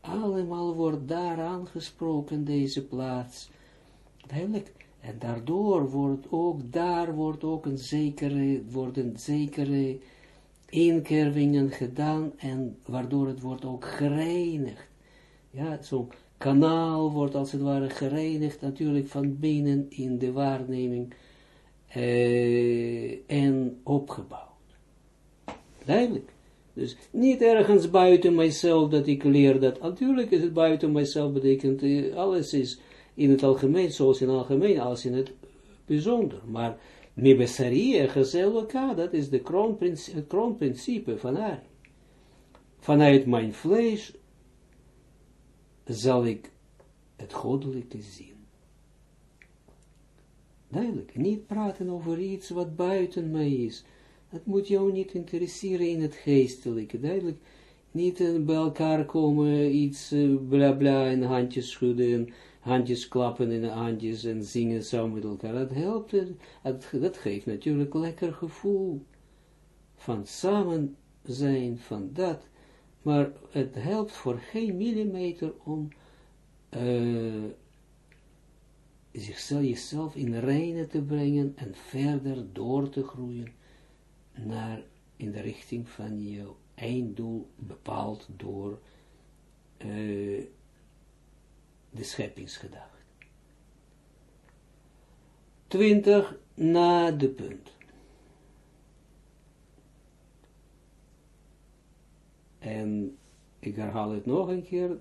Allemaal wordt daar aangesproken, deze plaats. Duidelijk. En daardoor wordt ook, daar wordt ook een zekere, worden zekere inkervingen gedaan en waardoor het wordt ook gereinigd. Ja, zo'n kanaal wordt als het ware gereinigd natuurlijk van binnen in de waarneming eh, en opgebouwd. Duidelijk. Dus niet ergens buiten mijzelf dat ik leer dat. Natuurlijk is het buiten mijzelf betekent, eh, alles is in het algemeen, zoals in het algemeen, als in het bijzonder. Maar mibesarie gezellig, dat is de het kroonprincipe van haar. Vanuit mijn vlees zal ik het goddelijke zien. Duidelijk, niet praten over iets wat buiten mij is. Dat moet jou niet interesseren in het geestelijke. Duidelijk, niet bij elkaar komen, iets uh, bla bla en handjes schudden en handjes klappen en handjes en zingen samen met elkaar. Dat helpt, dat, dat geeft natuurlijk lekker gevoel van samen zijn, van dat. Maar het helpt voor geen millimeter om uh, zichzelf, jezelf in reine te brengen en verder door te groeien naar in de richting van jouw einddoel bepaald door uh, de scheppingsgedachte. 20 na de punt. En ik herhaal het nog een keer,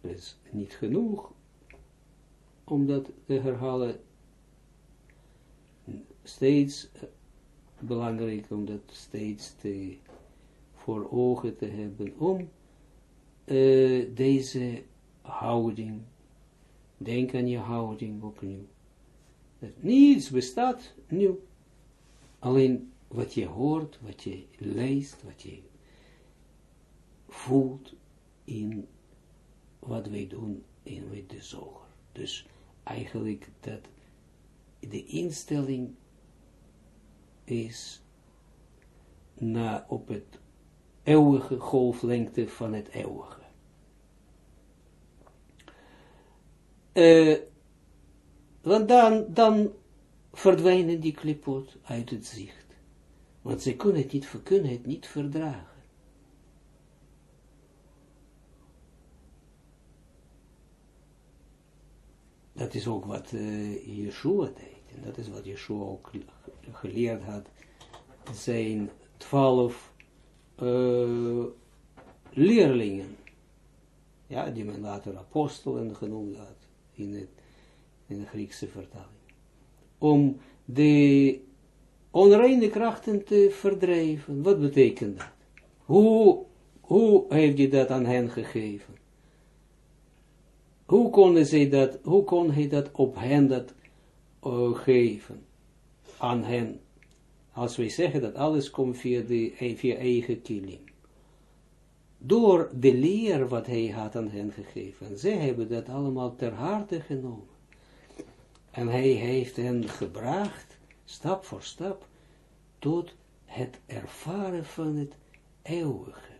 het is niet genoeg om dat te herhalen, steeds belangrijk om dat steeds te, voor ogen te hebben, om uh, deze houding, denk aan je houding opnieuw. Niets bestaat nieuw. Alleen wat je hoort, wat je leest, wat je voelt in wat wij doen in met de zoger. Dus eigenlijk dat de instelling is na op het eeuwige golflengte van het eeuwige. Uh, want dan, dan verdwijnen die klipot uit het zicht. Want ze kunnen het niet, kunnen het niet verdragen. Dat is ook wat uh, Yeshua deed. En dat is wat Yeshua ook geleerd had. Zijn twaalf uh, leerlingen. Ja, die men later apostelen genoemd had in, de Griekse vertaling. Om de onreine krachten te verdrijven. Wat betekent dat? Hoe, hoe heeft hij dat aan hen gegeven? Hoe kon, zij dat, hoe kon hij dat op hen dat uh, geven? Aan hen. Als wij zeggen dat alles komt via, de, via eigen killing door de leer wat hij had aan hen gegeven. Zij hebben dat allemaal ter harte genomen. En hij heeft hen gebracht, stap voor stap, tot het ervaren van het eeuwige.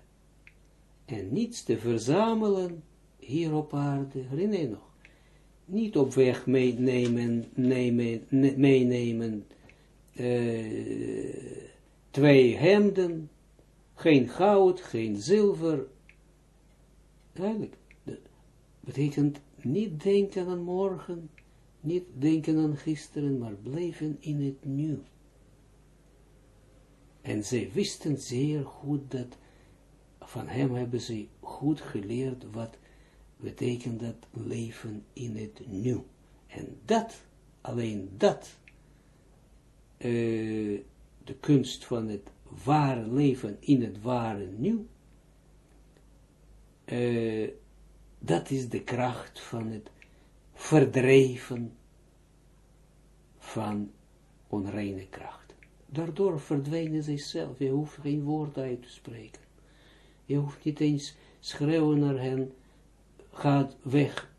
En niets te verzamelen hier op aarde, herinner je nog? Niet op weg meenemen, nemen, meenemen uh, twee hemden, geen goud, geen zilver. Eigenlijk, dat betekent niet denken aan morgen, niet denken aan gisteren, maar blijven in het nu. En zij wisten zeer goed dat, van hem hebben ze goed geleerd wat betekent dat leven in het nu. En dat, alleen dat, uh, de kunst van het ware leven in het ware nieuw, uh, dat is de kracht van het verdreven van onreine kracht. Daardoor verdwijnen zij zelf. Je hoeft geen woord uit te spreken. Je hoeft niet eens schreeuwen naar hen, gaat weg,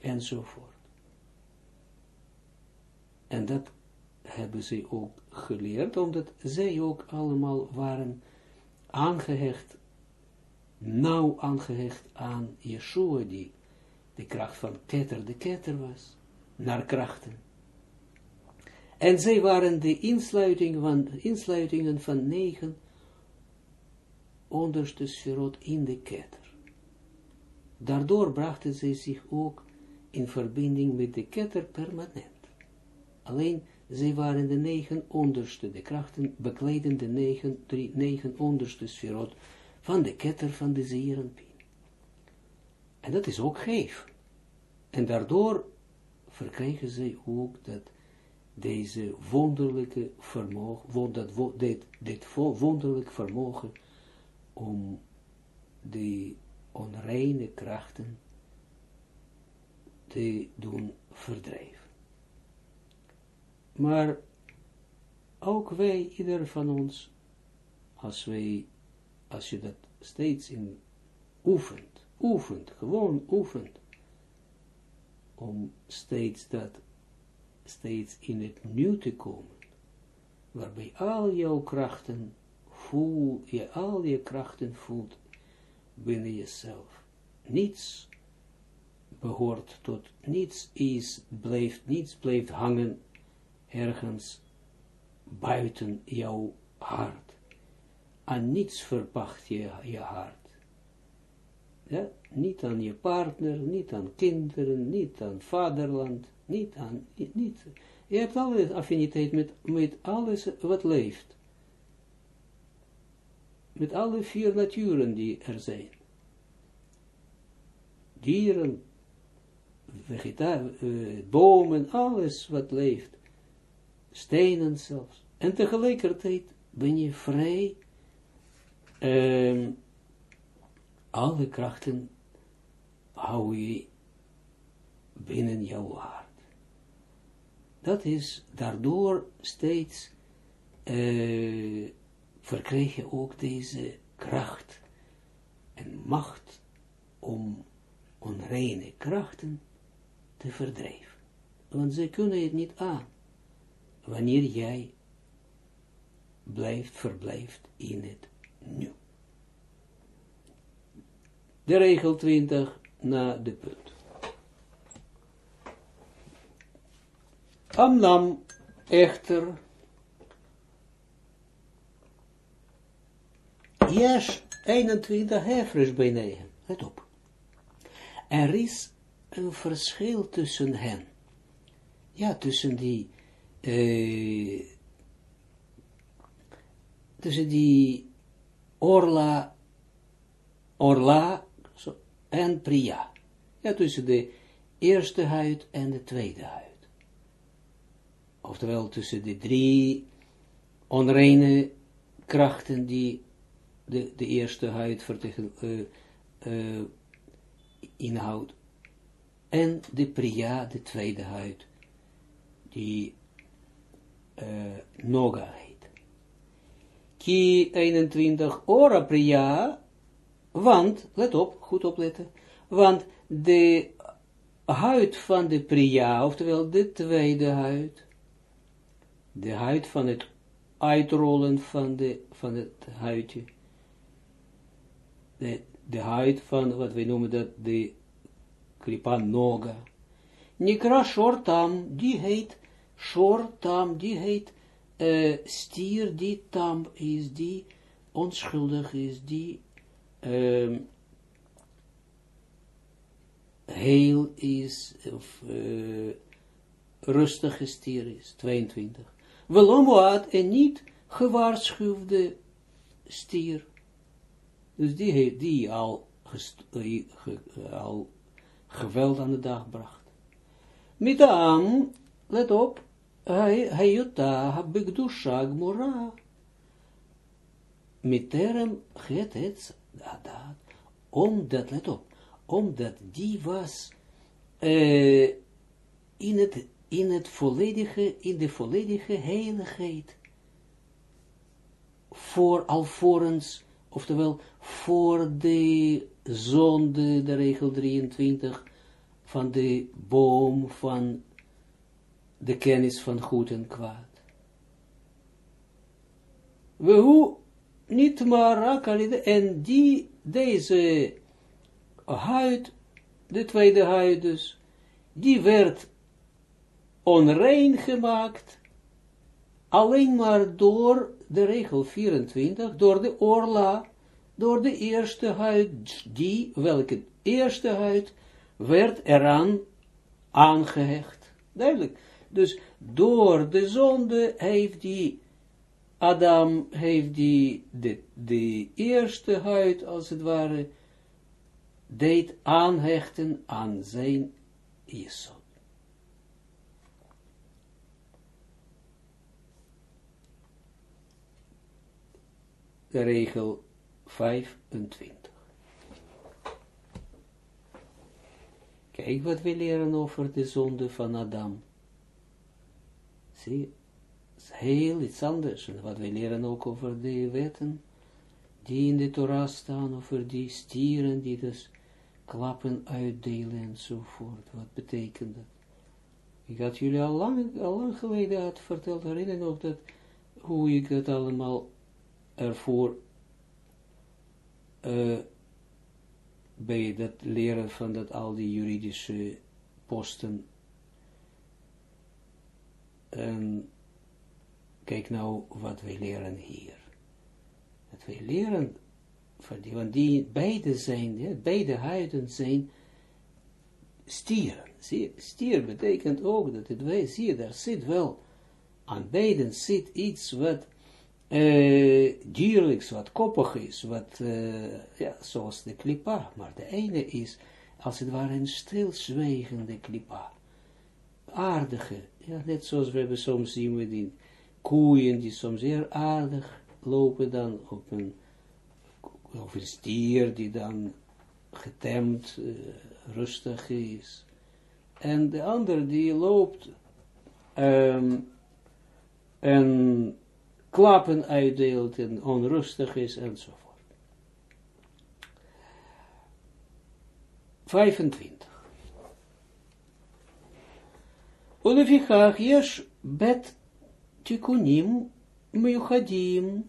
enzovoort. En dat hebben ze ook geleerd, omdat zij ook allemaal waren aangehecht, nauw aangehecht aan Yeshua, die de kracht van Keter de Keter was, naar krachten. En zij waren de insluiting van, insluitingen van negen onderste sferot in de Keter. Daardoor brachten zij zich ook in verbinding met de Keter permanent. Alleen, zij waren de negen onderste, de krachten bekleden de negen, drie, negen onderste sferot van de Keter van de Zeerenpien. En dat is ook geef. En daardoor verkrijgen zij ook dat deze wonderlijke vermogen, dat, dit, dit wonderlijk vermogen om de onreine krachten te doen verdrijven. Maar ook wij, ieder van ons, als wij, als je dat steeds in oefent, oefent, gewoon oefent, om steeds dat, steeds in het nieuw te komen, waarbij al jouw krachten voel, je al je krachten voelt binnen jezelf. Niets behoort tot niets is, blijft, niets blijft hangen ergens buiten jouw hart. Aan niets verpacht je je hart. Niet aan je partner, niet aan kinderen, niet aan vaderland, niet aan, niet, je hebt alle affiniteit met, met alles wat leeft. Met alle vier naturen die er zijn. Dieren, vegeta uh, bomen, alles wat leeft stenen zelfs. En tegelijkertijd ben je vrij, uh, alle krachten hou je binnen jouw hart. Dat is daardoor steeds, uh, verkrijg je ook deze kracht en macht om onreine krachten te verdrijven. Want ze kunnen het niet aan wanneer jij blijft, verblijft in het nu. De regel 20 na de punt. Amnam echter Yes, 21 hefres bij 9. Let op. Er is een verschil tussen hen. Ja, tussen die uh, tussen die Orla, Orla en Priya. Ja, tussen de eerste huid en de tweede huid. Oftewel tussen de drie onreine krachten die de, de eerste huid vertegen, uh. En de Priya, de tweede huid, die uh, Noga heet. Ki 21 ora priya, want, let op, goed opletten, want de huid van de priya, oftewel de tweede huid, de huid van het uitrollen van, de, van het huidje, de, de huid van, wat wij noemen dat, de kripa noga, Nikra shortam, die heet Shor tam, die heet uh, stier, die tam is, die onschuldig is, die uh, heel is, of uh, rustige stier is, 22. Welomoat en niet gewaarschuwde stier. Dus die, die al, al geweld aan de dag bracht. Met aan, let op, Hayota habigdusha gmura. Miterem het het dat, omdat, let op, omdat die was uh, in het, in het volledige, in de volledige heiligheid, voor alvorens, oftewel voor de zonde, de regel 23, van de boom van de kennis van goed en kwaad. We hoe niet maar en die, deze huid, de tweede huid dus, die werd onrein gemaakt, alleen maar door de regel 24, door de orla, door de eerste huid, die, welke eerste huid, werd eraan aangehecht. Duidelijk. Dus door de zonde heeft die Adam, heeft die de, de eerste huid, als het ware, deed aanhechten aan zijn. De regel 25. Kijk wat we leren over de zonde van Adam. Zie, het is heel iets anders. En wat we leren ook over de wetten die in de Torah staan, over die stieren die dus klappen uitdelen enzovoort. Wat betekent dat? Ik had jullie al lang, al lang geleden had verteld, herinner nog dat, hoe ik het allemaal ervoor uh, bij dat leren van dat al die juridische posten. En kijk nou wat wij leren hier. Dat wij leren van die, want die beide zijn, beide huiden zijn stieren. Zie, stier betekent ook dat het wij, zie je, daar zit wel, aan beiden zit iets wat uh, dierlijks, wat koppig is, wat, uh, ja, zoals de klipa, maar de ene is, als het ware, een stilzwijgende klipa. Aardige, ja, net zoals we hebben soms zien we die koeien, die soms zeer aardig lopen dan op een, of een stier, die dan getemd, uh, rustig is. En de ander die loopt um, en klappen uitdeelt en onrustig is enzovoort. 25. ולפיכך יש בית תיקונים מיוחדים,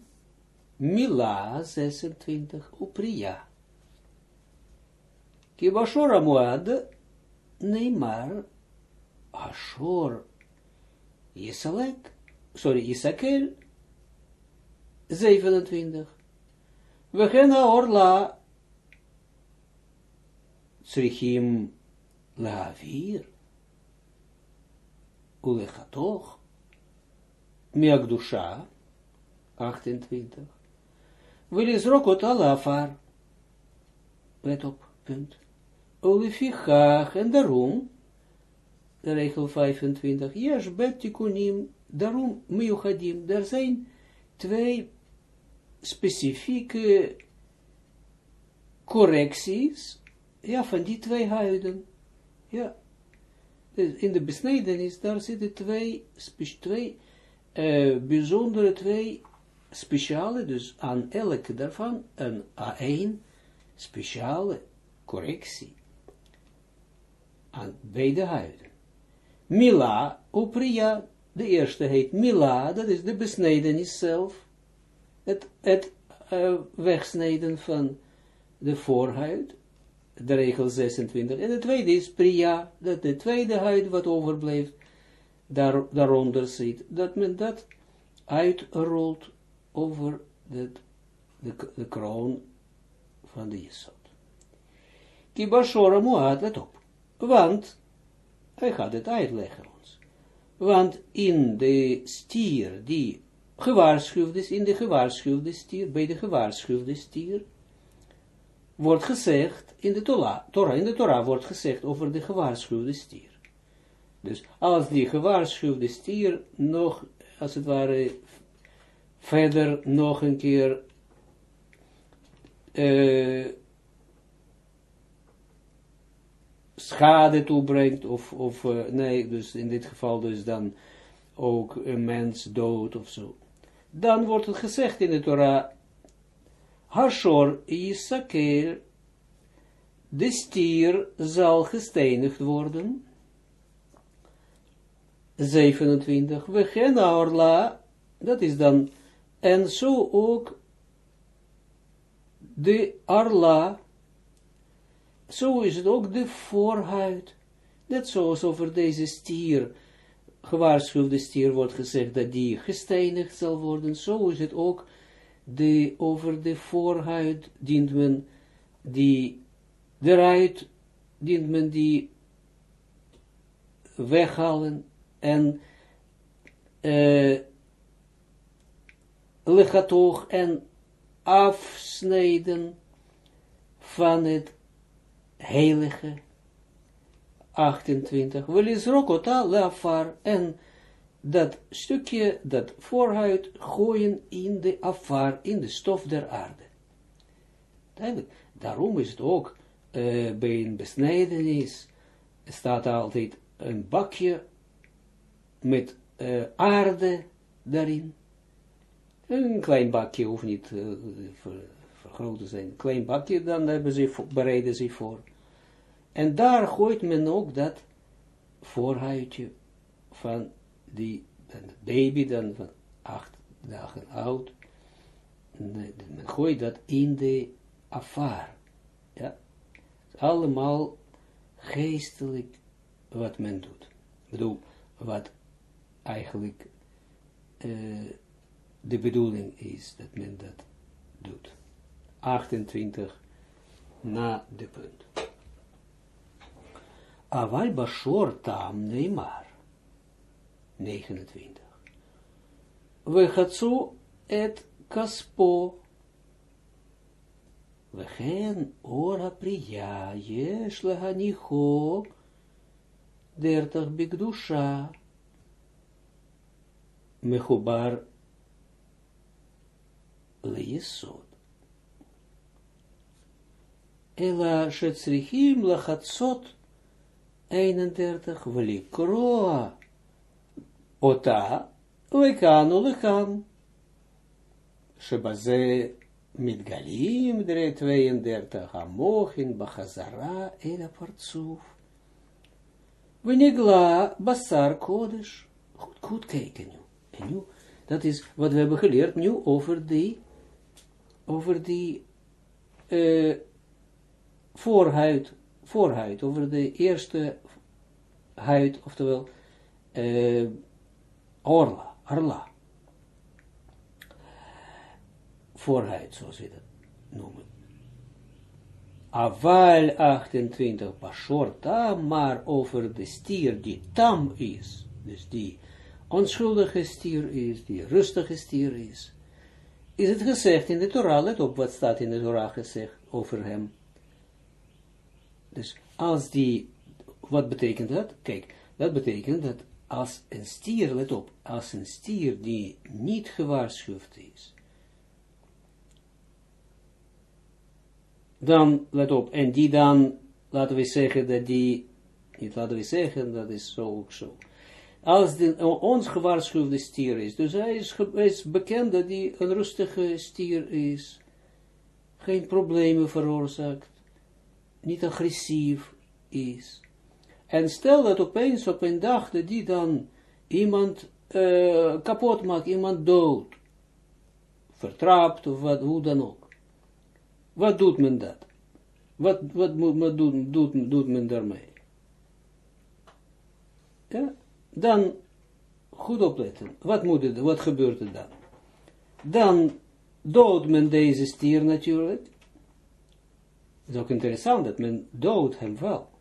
מילה 26 ופרייה. כי בשור המועד נאמר, השור יסלק, sorry, יסכל 27. We gaan orla צריכים להעביר ulechatog, miagdusha, 28, wil is rokot alafar, let op, punt, ulefichach, en daarom, regel 25, yes, bet tikunim, daarom miuchadim, daar zijn twee specifieke correcties, ja, van die twee huiden, ja, dus in de besnedenis, daar zitten twee, twee uh, bijzondere, twee speciale, dus aan elke daarvan, een A1 speciale correctie. Aan beide huiden. Mila, Upriya, de eerste heet Mila, dat is de besnedenis zelf. Het, het uh, wegsnijden van de voorhuid, de regel 26. En de tweede is Priya, dat de tweede huid wat overblijft, daar, daaronder zit, dat men dat uitrolt over de, de, de kroon van de Jesod. Kibashora Muad, let op. Want, hij gaat het uitleggen want in de stier die gewaarschuwd is, in de gewaarschuwde stier, bij de gewaarschuwde stier, wordt gezegd, in de Torah, in de Torah wordt gezegd over de gewaarschuwde stier. Dus als die gewaarschuwde stier nog, als het ware, verder nog een keer uh, schade toebrengt, of, of nee, dus in dit geval dus dan ook een mens dood of zo. Dan wordt het gezegd in de Torah, Hashor Isakel, de stier zal gestenigd worden. 27. We gaan orla, dat is dan, en zo ook de arla, zo is het ook de voorhuid. Net zoals over deze stier, gewaarschuwde stier wordt gezegd dat die gesteinigd zal worden, zo is het ook de, over de voorhuid dient men die eruit, dient men die weghalen en uh, lechatog en afsnijden van het heilige 28. Wel is rokota lafar en dat stukje, dat voorhuid, gooien in de afar, in de stof der aarde. Daarom is het ook uh, bij een besnijdenis, staat altijd een bakje met uh, aarde daarin. Een klein bakje hoeft niet uh, vergroot te zijn. Een klein bakje, dan hebben ze, bereiden ze voor. En daar gooit men ook dat voorhuidje van die baby, dan van acht dagen oud. Men gooit dat in de afar. Ja. Allemaal geestelijk wat men doet. Ik bedoel, wat eigenlijk uh, de bedoeling is dat men dat doet. 28 na de punt. Aval bashor tam neymar. 29. We gatsu et kaspo. We gen ora priya yesh lehanicho. 30 bigdusha mechubar leyesod. Ela shetzrichim lachatzot 31 velikroa ota lekanu lekan shebaze מתגלים דרי 32 המוחין בחזרה אל הפרצוף ונגלה בשר קודש Goed, goed kijken nu. En nu, dat is wat we hebben geleerd nu over die, over die uh, voorhuid, voorhuid, over de eerste huid, oftewel uh, orla, arla. Voorhuid, zoals we dat noemen. Aval 28 pashorta, maar over de stier die tam is, dus die onschuldige stier is, die rustige stier is, is het gezegd in de Torah, let op wat staat in de Torah gezegd over hem. Dus als die, wat betekent dat? Kijk, dat betekent dat als een stier, let op, als een stier die niet gewaarschuwd is, dan, let op, en die dan, laten we zeggen dat die, niet laten we zeggen, dat is zo ook zo, als de, ons gewaarschuwde stier is. Dus hij is, is bekend dat hij een rustige stier is. Geen problemen veroorzaakt. Niet agressief is. En stel dat opeens op een dag dat die dan iemand uh, kapot maakt, iemand dood. Vertrapt of wat, hoe dan ook. Wat doet men dat? Wat, wat men doen, doet, doet men daarmee? Dan goed opletten. Wat, moet het, wat gebeurt er dan? Dan doodt men deze stier natuurlijk. Het is ook interessant dat men doodt hem wel.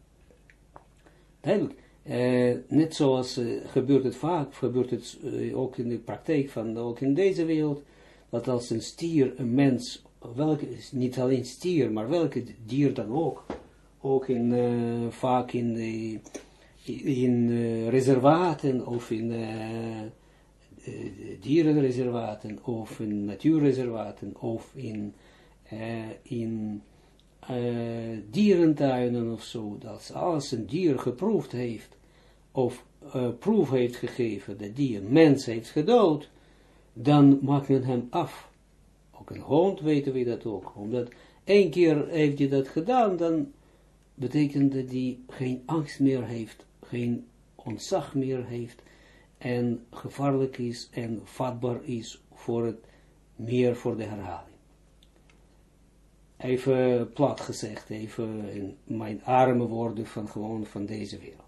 Duidelijk. Eh, net zoals uh, gebeurt het vaak, gebeurt het uh, ook in de praktijk van, ook in deze wereld, dat als een stier, een mens, welke, niet alleen stier, maar welke dier dan ook, ook in, vaak in in reservaten of in dierenreservaten of in natuurreservaten of in, in uh, dierentuinen of zo, dat als een dier geproefd heeft, of uh, proef heeft gegeven, dat die een mens heeft gedood, dan maakt men hem af. Ook een hond weten we dat ook, omdat één keer heeft hij dat gedaan, dan betekent dat hij geen angst meer heeft, geen ontzag meer heeft, en gevaarlijk is en vatbaar is voor het meer voor de herhaling. Even plat gezegd, even in mijn arme woorden van gewoon van deze wereld.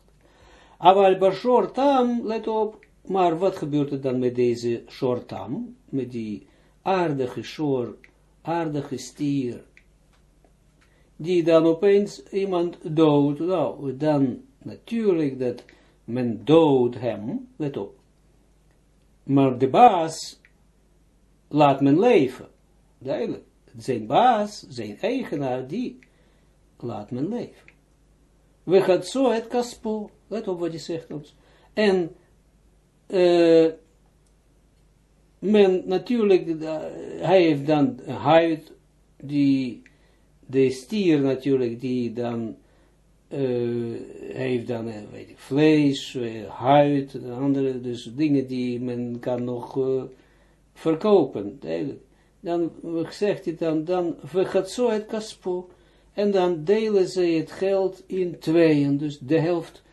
Aval bar tam, let op, maar wat gebeurt er dan met deze shortam, met die aardige shor, aardige stier, die dan opeens iemand dood, nou, dan natuurlijk dat men dood hem, let op, maar de baas laat men leven, duidelijk, zijn baas, zijn eigenaar, die laat men leven. We gaat zo het kaspo, let op wat hij zegt ons, en uh, men natuurlijk, uh, hij heeft dan een huid, die, de stier natuurlijk, die dan, uh, heeft dan, weet ik, vlees, huid, andere, dus dingen die men kan nog verkopen, eigenlijk. Dan zegt hij dan, dan gaat zo het kaspo, en dan delen ze het geld in tweeën, dus de helft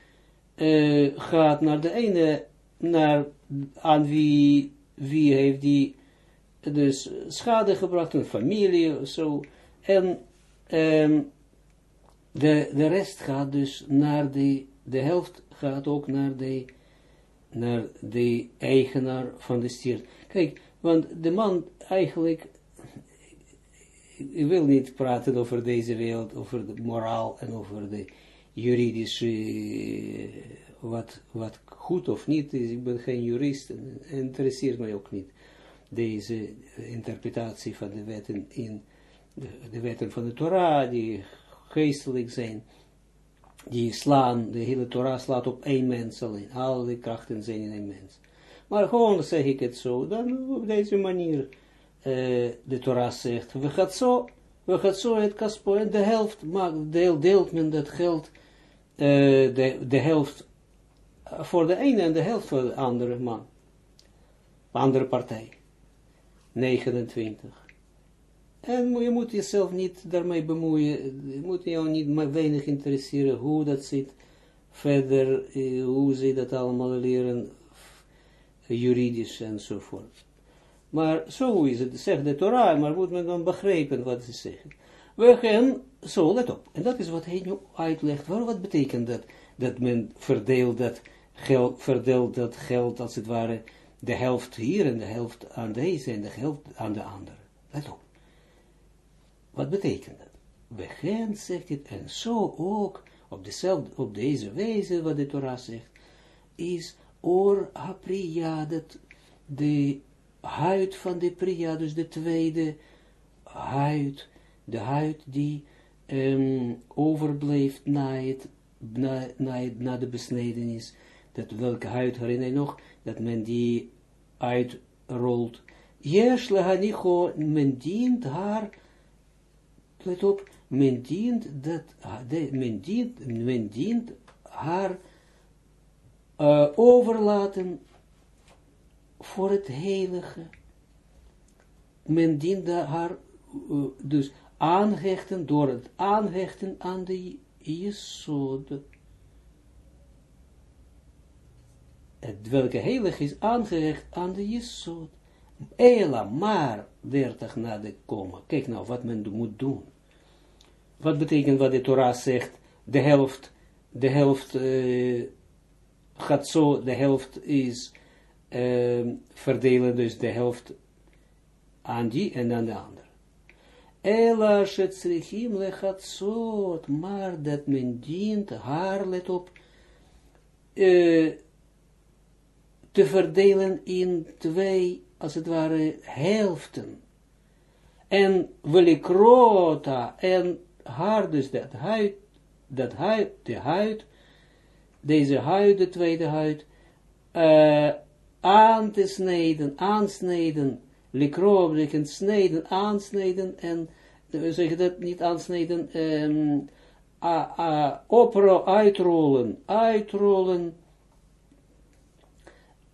gaat naar de ene naar aan wie, wie heeft die dus schade gebracht, een familie of zo. En um, de, de rest gaat dus naar de, de helft gaat ook naar de, naar de eigenaar van de stier. Kijk, want de man eigenlijk, wil niet praten over deze wereld, over de moraal en over de juridische, wat, wat goed of niet is, ik ben geen jurist en interesseert mij ook niet deze interpretatie van de wetten in de, wetten van de Torah, die geestelijk zijn, die slaan, de hele Torah slaat op één mens alleen, alle krachten zijn in één mens. Maar gewoon zeg ik het zo, dan op deze manier uh, de Torah zegt, we gaan zo, we gaan zo het kaspo, en de helft maakt, deel, deelt men dat geld, uh, de, de helft voor de ene en de helft voor de andere man. Andere partij. 29. En je moet jezelf niet daarmee bemoeien. Je moet jou niet weinig interesseren hoe dat zit. Verder, eh, hoe ze dat allemaal leren. Juridisch enzovoort. Maar zo is het, zegt de Torah, maar moet men dan begrijpen wat ze zeggen. We gaan, zo, let op. En dat is wat hij nu uitlegt. Wat betekent dat? Dat men verdeelt dat geld, verdeelt dat geld als het ware de helft hier en de helft aan deze en de helft aan de andere. Let op. Wat betekent dat? Gaan, zegt het, en zo ook, op, dezelfde, op deze wijze, wat de Torah zegt, is or apriya, dat de huid van de priya, dus de tweede huid, de huid die um, overbleef na, het, na, na, de besnedenis, dat welke huid herinner je nog, dat men die uitrolt. Yes, lehanicho, men dient haar, let op, men dient dat, de, men dient, men dient haar uh, overlaten voor het heilige. Men dient haar uh, dus aanhechten, door het aanhechten aan de Jesod. het welke heilig is aangerecht aan de Jesod. Ela, maar, dertig na de komen. Kijk nou wat men moet doen. Wat betekent wat de Torah zegt, de helft, de helft uh, gaat zo, de helft is uh, verdelen, dus de helft aan die en aan de ander. Ela shetzrichim lechatzot, maar dat men dient haar, let op, uh, te verdelen in twee, als het ware, helften. En welikrota, en haar, dus dat huid, dat huid, de huid, deze huid, de tweede huid, uh, aan te snijden, aansnijden, likro betekent snijden, aansnijden, en we zeggen dat niet aansnijden, um, opro, uitrollen, uitrollen,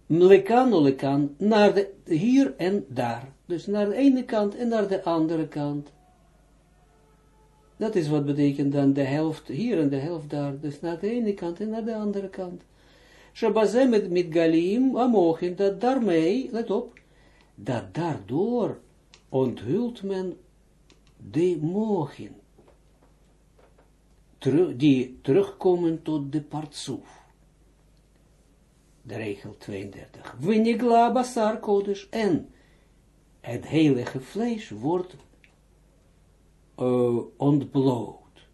mlekan lekan, naar de, hier en daar. Dus naar de ene kant en naar de andere kant. Dat is wat betekent dan de helft hier en de helft daar. Dus naar de ene kant en naar de andere kant. Shabazem met, met galim dat daarmee, let op, dat daardoor onthult men de mochin, die terugkomen tot de partsoef. De regel 32. Winigla basar kodesh en het heilige vlees wordt uh, ontbloot,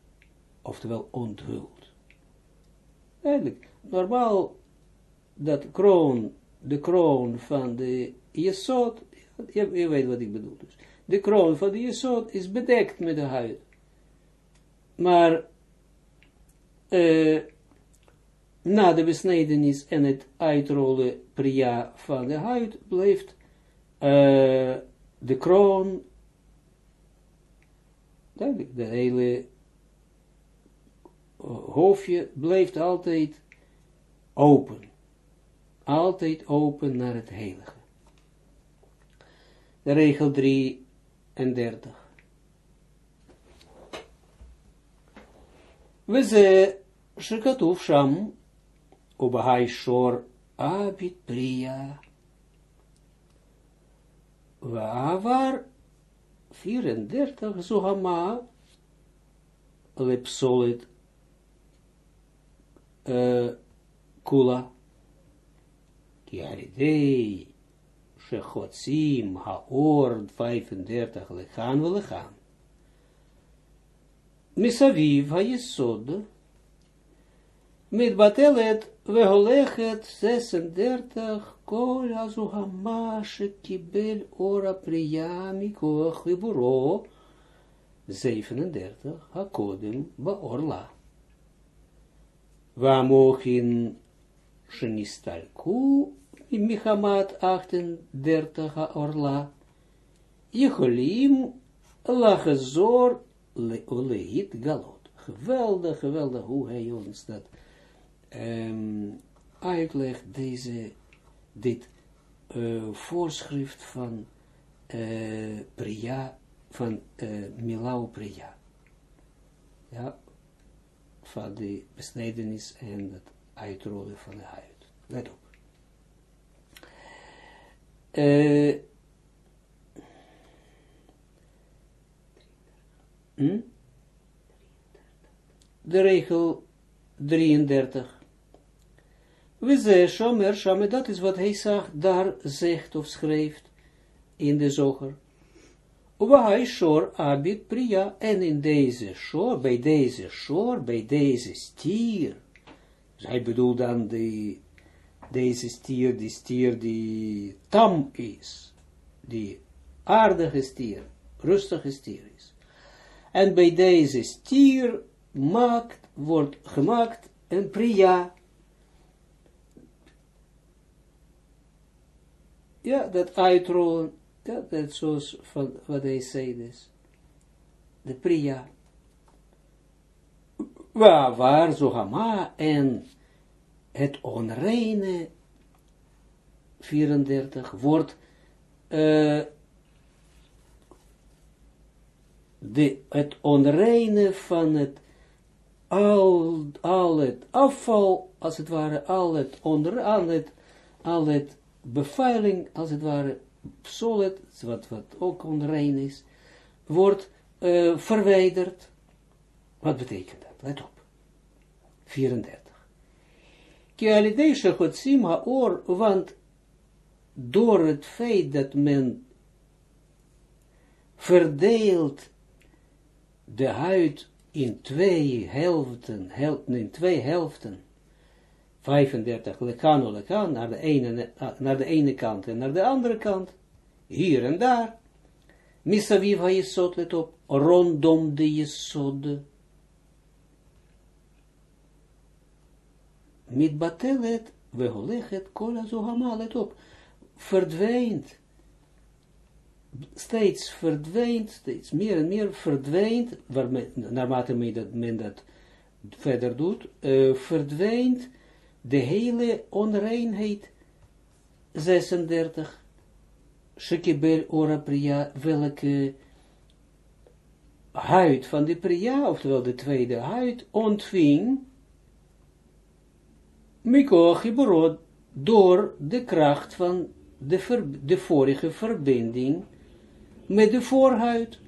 oftewel onthuld. Eigenlijk, normaal, dat kroon, de kroon van de jesot, je, weet wat ik bedoel dus, de kroon van de jesot is bedekt met de huid. Maar, uh, na de besnedenis en het uitrollen priya van de huid, blijft uh, de kroon Duidelijk, de hele hoofdje blijft altijd open. Altijd open naar het heilige. Regel 33. We ze shekatuf sham ubahai shor abit priya. Waar 34, Zohama, Lepsolit, uh, Kula, Kiaridei, Shechotsim, Haor, 35, Lechan, Lechan. Misaviv, Hayesod, Mitbatelet, Veholechet, 36, כל הזוהמה שקיבל אור הפרייה מכוח חיבורו, 37, הקודם באורלה. והמוחין שנסתלקו מחמת 38 האורלה, יכולים לחזור להתגלות. Geweldig, geweldig hoe hij ons dat um, uitlegt, deze dit uh, voorschrift van uh, Priya, van uh, Milau Priya. Ja, van de besnedenis en het uitrollen van de huid. Let op. Uh, hm? De regel 33. We ze shomer shame, dat is wat hij zag, daar zegt of schrijft in de zoger. hij shor abit priya, en in deze shor, bij deze shor, bij deze stier, hij bedoelt dan de, deze stier, die stier die tam is, die aardige stier, rustige stier is. En bij deze stier maakt, wordt gemaakt een priya, ja, dat uitrollen, ja, dat zoals van wat hij zei dus. De priya. Waar, waar, zo hama, en het onreine, 34, wordt, uh, de, het onreine van het, al, al het afval, als het ware, al het, onder, al het, al het bevuiling, als het ware, solid, wat, wat ook onrein is, wordt uh, verwijderd. Wat betekent dat? Let op. 34. Kialidesha Chotsim Haor, want door het feit dat men verdeelt de huid in twee helften, hel, in twee helften, 35 lekano lekan, naar de, ene, naar de ene kant en naar de andere kant, hier en daar. Misaviv ha jesod, let op, rondom de jesod. Mit batelet, we holechet, kola zohama, let op, verdwijnt steeds verdwijnt, steeds meer en meer verdwijnt, naarmate men dat, dat verder doet, uh, verdwijnt de hele onreinheid 36 Shekibel ora priya, welke huid van de priya, oftewel de tweede huid, ontving Miko Giborod door de kracht van de, de vorige verbinding met de voorhuid.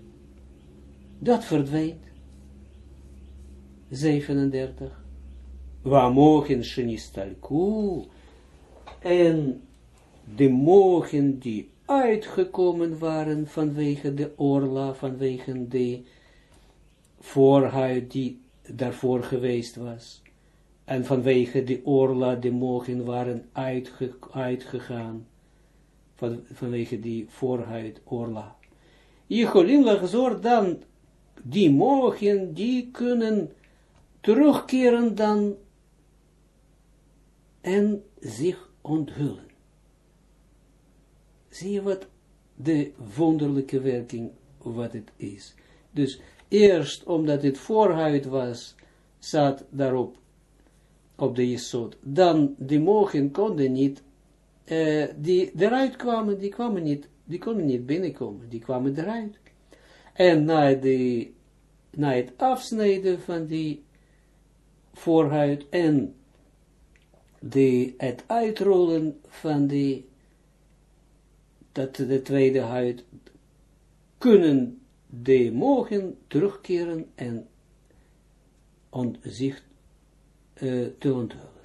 Dat verdwijnt. 37. Waar mogen shenistalku en de mogen die uitgekomen waren vanwege de orla, vanwege de voorhuid die daarvoor geweest was. En vanwege de orla, de mogen waren uitge, uitgegaan. Van, vanwege die voorhuid orla. Jecholim lachzor dan, die mogen, die kunnen terugkeren dan en zich onthullen. Zie je wat de wonderlijke werking, wat het is. Dus eerst omdat het voorhuid was, zat daarop op de jesot. Dan de mogen konden niet, uh, die eruit kwamen, die kwamen niet, die konden niet binnenkomen, die kwamen eruit. En na, na het afsnijden van die voorhuid en de, het uitrollen van die dat de tweede huid, kunnen de mogen terugkeren en om zich uh, te onthullen.